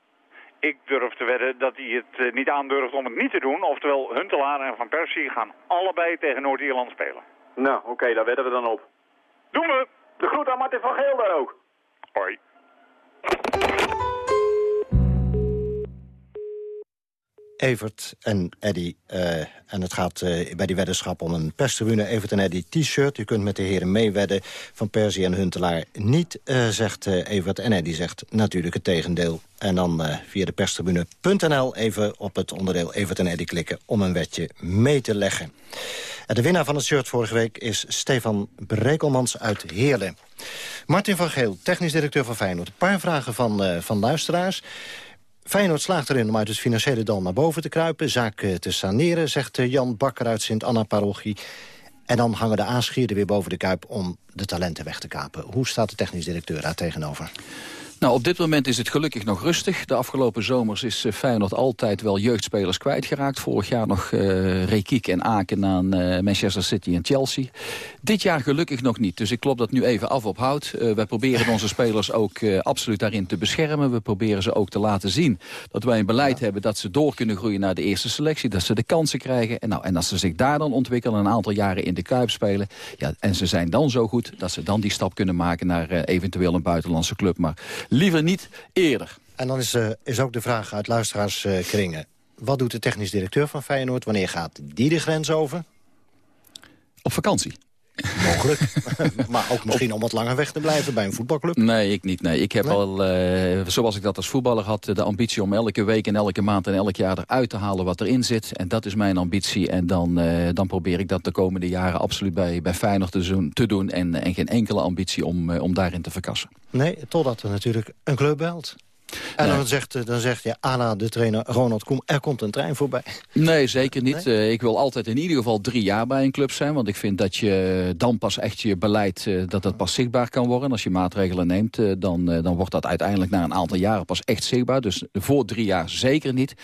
Ik durf te wedden dat hij het uh, niet aandurft om het niet te doen. Oftewel, Huntelaar en Van Persie gaan allebei tegen Noord-Ierland spelen. Nou, oké, okay, daar wedden we dan op. Doen we! De groet aan Martin van Geel daar ook. Hoi. Evert en Eddy. Uh, en het gaat uh, bij die weddenschap om een perstribune Evert en Eddy t-shirt. U kunt met de heren meewedden van Persie en Huntelaar niet, uh, zegt Evert. En Eddy zegt natuurlijk het tegendeel. En dan via de perstribune.nl even op het onderdeel Evert en Eddy klikken... om een wedje mee te leggen. En de winnaar van het shirt vorige week is Stefan Brekelmans uit Heerlen. Martin van Geel, technisch directeur van Feyenoord. Een paar vragen van, van luisteraars. Feyenoord slaagt erin om uit het financiële dal naar boven te kruipen... zaken te saneren, zegt eh, Jan Bakker uit Sint-Anna-parochie. En dan hangen de aanschieren weer boven de kuip om de talenten weg te kapen. Hoe staat de technisch directeur daar tegenover? Nou, op dit moment is het gelukkig nog rustig. De afgelopen zomers is uh, Feyenoord altijd wel jeugdspelers kwijtgeraakt. Vorig jaar nog uh, Rekiek en Aken aan uh, Manchester City en Chelsea. Dit jaar gelukkig nog niet. Dus ik klop dat nu even af op hout. wij proberen onze spelers ook absoluut daarin te beschermen. We proberen ze ook te laten zien dat wij een beleid hebben... dat ze door kunnen groeien naar de eerste selectie. Dat ze de kansen krijgen. En, nou, en als ze zich daar dan ontwikkelen, een aantal jaren in de Kuip spelen... Ja, en ze zijn dan zo goed dat ze dan die stap kunnen maken... naar eventueel een buitenlandse club. Maar liever niet eerder. En dan is, uh, is ook de vraag uit luisteraarskringen. Uh, wat doet de technisch directeur van Feyenoord? Wanneer gaat die de grens over? Op vakantie. Mogelijk. maar ook misschien om wat langer weg te blijven bij een voetbalclub? Nee, ik niet. Nee. Ik heb nee? al, uh, zoals ik dat als voetballer had... de ambitie om elke week en elke maand en elk jaar eruit te halen wat erin zit. En dat is mijn ambitie. En dan, uh, dan probeer ik dat de komende jaren absoluut bij, bij Feyenoord te doen. Te doen en, en geen enkele ambitie om, uh, om daarin te verkassen. Nee, totdat er natuurlijk een club belt. En dan, zegt, dan zegt je, Anna, de trainer Ronald Koem, er komt een trein voorbij. Nee, zeker niet. Nee? Uh, ik wil altijd in ieder geval drie jaar bij een club zijn. Want ik vind dat je dan pas echt je beleid, uh, dat dat pas zichtbaar kan worden. Als je maatregelen neemt, dan, dan wordt dat uiteindelijk na een aantal jaren pas echt zichtbaar. Dus voor drie jaar zeker niet.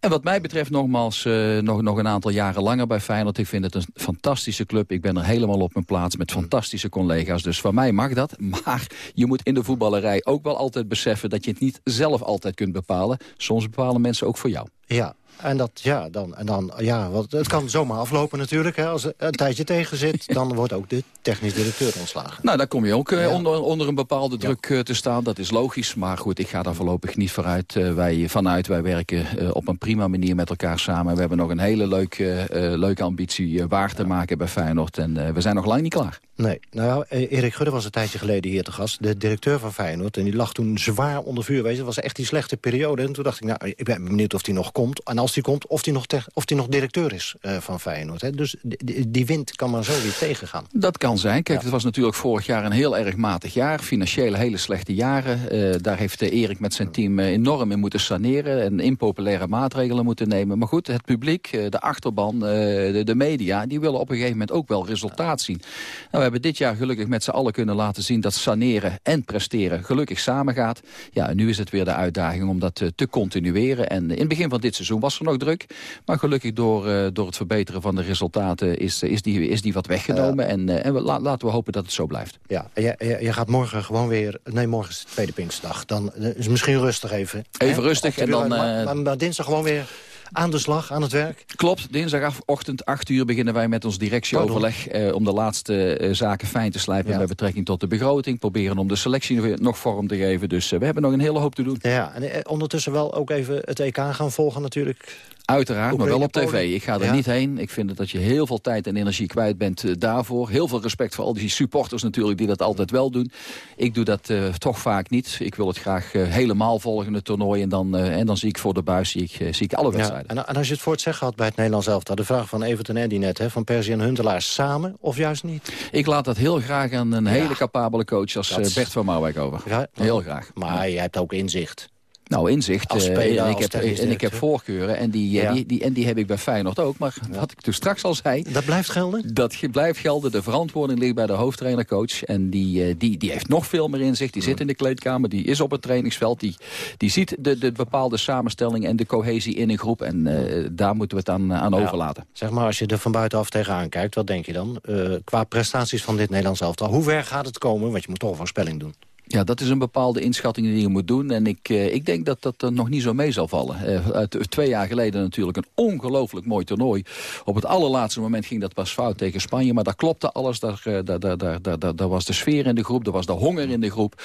En wat mij betreft nogmaals nog, nog een aantal jaren langer bij Feyenoord. Ik vind het een fantastische club. Ik ben er helemaal op mijn plaats met fantastische collega's. Dus van mij mag dat. Maar je moet in de voetballerij ook wel altijd beseffen dat je het niet zelf altijd kunt bepalen. Soms bepalen mensen ook voor jou. Ja, en dat, ja, dan, en dan, ja, want het kan zomaar aflopen natuurlijk. Hè. Als er een tijdje tegen zit, dan wordt ook de technisch directeur ontslagen. Nou, dan kom je ook ja. onder, onder een bepaalde druk uh, te staan. Dat is logisch. Maar goed, ik ga daar voorlopig niet vooruit, uh, wij, vanuit. Wij werken op een prima manier met elkaar samen. We hebben nog een hele leuke, leuke ambitie waar te maken bij Feyenoord. En we zijn nog lang niet klaar. Nee, nou, Erik Gudde was een tijdje geleden hier te gast. De directeur van Feyenoord. En die lag toen zwaar onder vuur. Weet je, het was echt die slechte periode. En toen dacht ik, nou, ik ben benieuwd of hij nog komt. komt. En als die komt, of die nog, of die nog directeur is uh, van Feyenoord. Hè. Dus die, die, wind kan maar zo weer tegengaan. Dat kan zijn. Kijk, het was natuurlijk vorig jaar een heel erg matig jaar. Financieel hele slechte jaren. Uh, daar heeft Erik met zijn team enorm in moeten saneren. En impopulaire maatregelen moeten nemen. Maar goed, het publiek, de achterban, de, de, media... die willen op een gegeven moment ook wel resultaat zien. Nou, we hebben dit jaar gelukkig met z'n allen kunnen laten zien... dat saneren en presteren gelukkig samengaat. Ja, en nu is het weer de uitdaging om dat te continueren. En in het begin van dit seizoen was er nog druk. Maar gelukkig door, uh, door het verbeteren van de resultaten is, is, die, is die wat weggenomen. en uh, en we, la, laten we hopen dat het zo blijft. Ja, je, je, je, gaat morgen gewoon weer... Nee, morgen is de tweede Pinksterdag. Dan is misschien rustig even. Even hè? rustig. En dan, maar, maar, maar dinsdag gewoon weer aan de slag, aan het werk? Klopt, dinsdagochtend 8 uur beginnen wij met ons directieoverleg... Eh, om de laatste eh, zaken fijn te slijpen ja. met betrekking tot de begroting. Proberen om de selectie nog vorm te geven. Dus eh, we hebben nog een hele hoop te doen. Ja, en ondertussen wel ook even het EK gaan volgen natuurlijk. Uiteraard, maar wel op tv. Ik ga er ja. niet heen. Ik vind dat je heel veel tijd en energie kwijt bent uh, daarvoor. Heel veel respect voor al die supporters natuurlijk die dat altijd wel doen. Ik doe dat uh, toch vaak niet. Ik wil het graag uh, helemaal volgen, het toernooi. En dan, en dan zie ik voor de buis zie ik, zie ik alle wedstrijden. Ja, en, en, als je het voor het zeggen had bij het Nederlands elftal... de vraag van Everton en Eddy net, hè, van Persie en Huntelaar... samen of juist niet? Ik laat dat heel graag aan een hele capabele coach als Bert van Marwijk over. heel graag. Maar jij hebt ook inzicht. Nou, inzicht. Uh, en, ik heb, en ik heb voorkeuren. En die, ja. die, die, en die heb ik bij Feyenoord ook. Maar ja. wat ik toen straks al zei... Dat blijft gelden? Dat blijft gelden. De verantwoording ligt bij de hoofdtrainercoach. En die, die, die heeft nog veel meer inzicht. Die zit in de kleedkamer. Die is op het trainingsveld. Die, die ziet de, de bepaalde samenstelling en de cohesie in een groep. En uh, daar moeten we het aan, aan overlaten. Zeg maar, als je er van buitenaf tegenaan kijkt. Wat denk je dan? Uh, qua prestaties van dit Nederlands elftal. Hoe ver gaat het komen? Want je moet toch een voorspelling doen. Ja, dat is een bepaalde inschatting die je moet doen. En ik, uh, ik denk dat dat er nog niet zo mee zal vallen. Uh, twee jaar geleden natuurlijk een ongelooflijk mooi toernooi. Op het allerlaatste moment ging dat pas fout tegen Spanje. Maar daar klopte alles. Daar, daar, daar, daar, daar, daar was de sfeer in de groep. Er was de honger in de groep.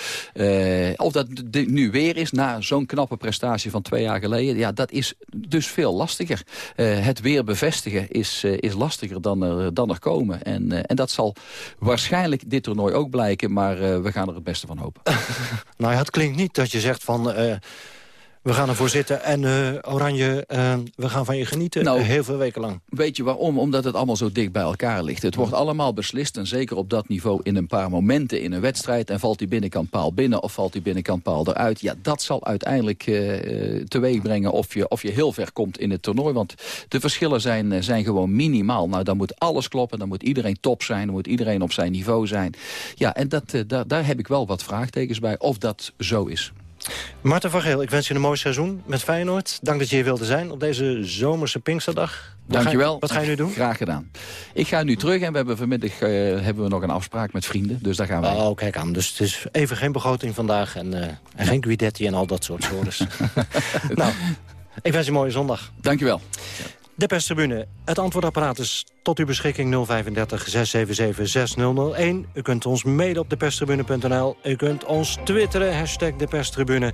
Of dat nu weer is, na zo'n knappe prestatie van twee jaar geleden. Ja, dat is dus veel lastiger. het weer bevestigen is, is lastiger dan er, dan er komen. En, en dat zal waarschijnlijk dit toernooi ook blijken. Maar we gaan er het beste van hopen. nou ja, het klinkt niet dat je zegt van... Uh, we gaan ervoor zitten en uh, Oranje, uh, we gaan van je genieten nou, heel veel weken lang. Weet je waarom? Omdat het allemaal zo dicht bij elkaar ligt. Het wordt allemaal beslist en zeker op dat niveau in een paar momenten in een wedstrijd. En valt die binnenkant paal binnen of valt die binnenkant paal eruit? Ja, dat zal uiteindelijk uh, teweeg brengen of je, of je heel ver komt in het toernooi. Want de verschillen zijn, zijn gewoon minimaal. Nou, dan moet alles kloppen, dan moet iedereen top zijn, dan moet iedereen op zijn niveau zijn. Ja, en dat, daar, daar heb ik wel wat vraagtekens bij of dat zo is. Marten van Geel, ik wens je een mooi seizoen met Feyenoord. Dank dat je hier wilde zijn op deze zomerse Pinksterdag. Dankjewel. Wat ga je nu doen? Graag gedaan. Ik ga nu terug en we hebben vanmiddag uh, hebben we nog een afspraak met vrienden. Dus daar gaan we. Oh, kijk aan. Dus het is even geen begroting vandaag en, uh, en geen Guidetti en al dat soort soorten. nou, ik wens je een mooie zondag. Dankjewel. De perstribune. Het antwoordapparaat is tot uw beschikking 035 677 6001. U kunt ons mailen op deperstribune.nl. U kunt ons twitteren, hashtag deperstribune.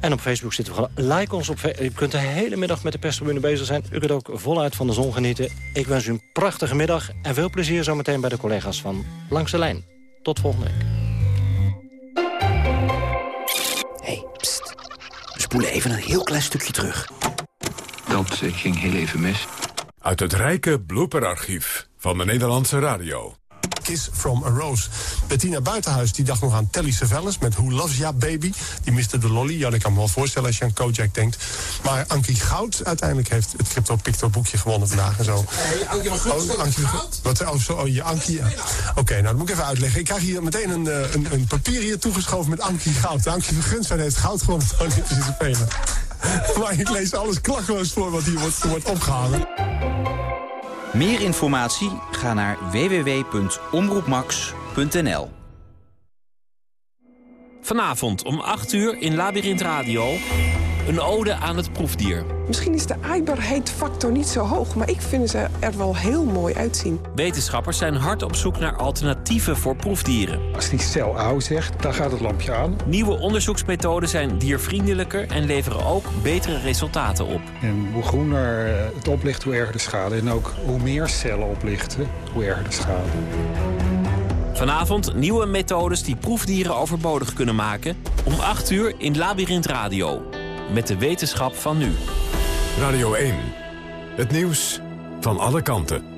En op Facebook zitten we gewoon. Like ons op U kunt de hele middag met de perstribune bezig zijn. U kunt ook voluit van de zon genieten. Ik wens u een prachtige middag en veel plezier zometeen bij de collega's van Langs de Lijn. Tot volgende week. Hey, pst. We spoelen even een heel klein stukje terug. Dat ging heel even mis. Uit het rijke blooperarchief van de Nederlandse radio. Kiss from a Rose. Bettina Buitenhuis die dacht nog aan Telly Savalas met Who Loves Ya Baby. Die miste de lolly. Ja, dat kan me wel voorstellen als je aan Kojak denkt. Maar Ankie Goud uiteindelijk heeft het Crypto Picto boekje gewonnen vandaag en zo. Hey, Ankie van oh, Ankie, Wat, oh, zo, oh, je Ankie. Ja. Oké, okay, nou dat moet ik even uitleggen. Ik krijg hier meteen een, een, een papier hier toegeschoven met Ankie Goud. Ankie van Gunst heeft goud gewonnen van Olympische Spelen. maar ik lees alles klakkeloos voor wat hier wordt, wordt opgehangen. Meer informatie? Ga naar www.omroepmax.nl Vanavond om 8 uur in Labyrinth Radio... een ode aan het proefdier. Misschien is de aaibaarheidsfactor niet zo hoog... maar ik vind ze er wel heel mooi uitzien. Wetenschappers zijn hard op zoek naar alternatieven voor proefdieren. Als die cel oud zegt, dan gaat het lampje aan. Nieuwe onderzoeksmethoden zijn diervriendelijker... en leveren ook betere resultaten op. En hoe groener het oplicht, hoe erger de schade. En ook hoe meer cellen oplichten, hoe erger de schade. Vanavond nieuwe methodes die proefdieren overbodig kunnen maken. Om 8 uur in Labyrinth Radio. Met de wetenschap van nu. Radio 1. Het nieuws van alle kanten.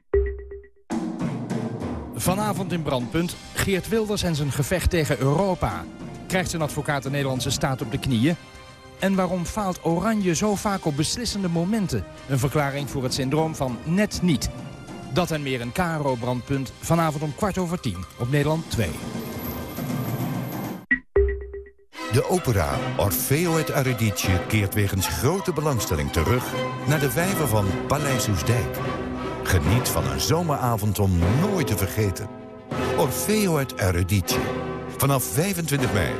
Vanavond in Brandpunt, Geert Wilders en zijn gevecht tegen Europa. Krijgt zijn advocaat de Nederlandse staat op de knieën? En waarom faalt Oranje zo vaak op beslissende momenten? Een verklaring voor het syndroom van net niet. Dat en meer een KRO-brandpunt vanavond om kwart over tien op Nederland 2. De opera Orfeo het Eurydice keert wegens grote belangstelling terug... naar de vijver van Paleis Oesdijk. Geniet van een zomeravond om nooit te vergeten. Orfeo het Eurydice. Vanaf 25 mei.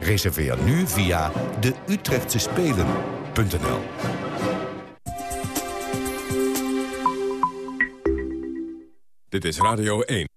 Reserveer nu via de Utrechtse Spelen.nl. Dit is Radio 1.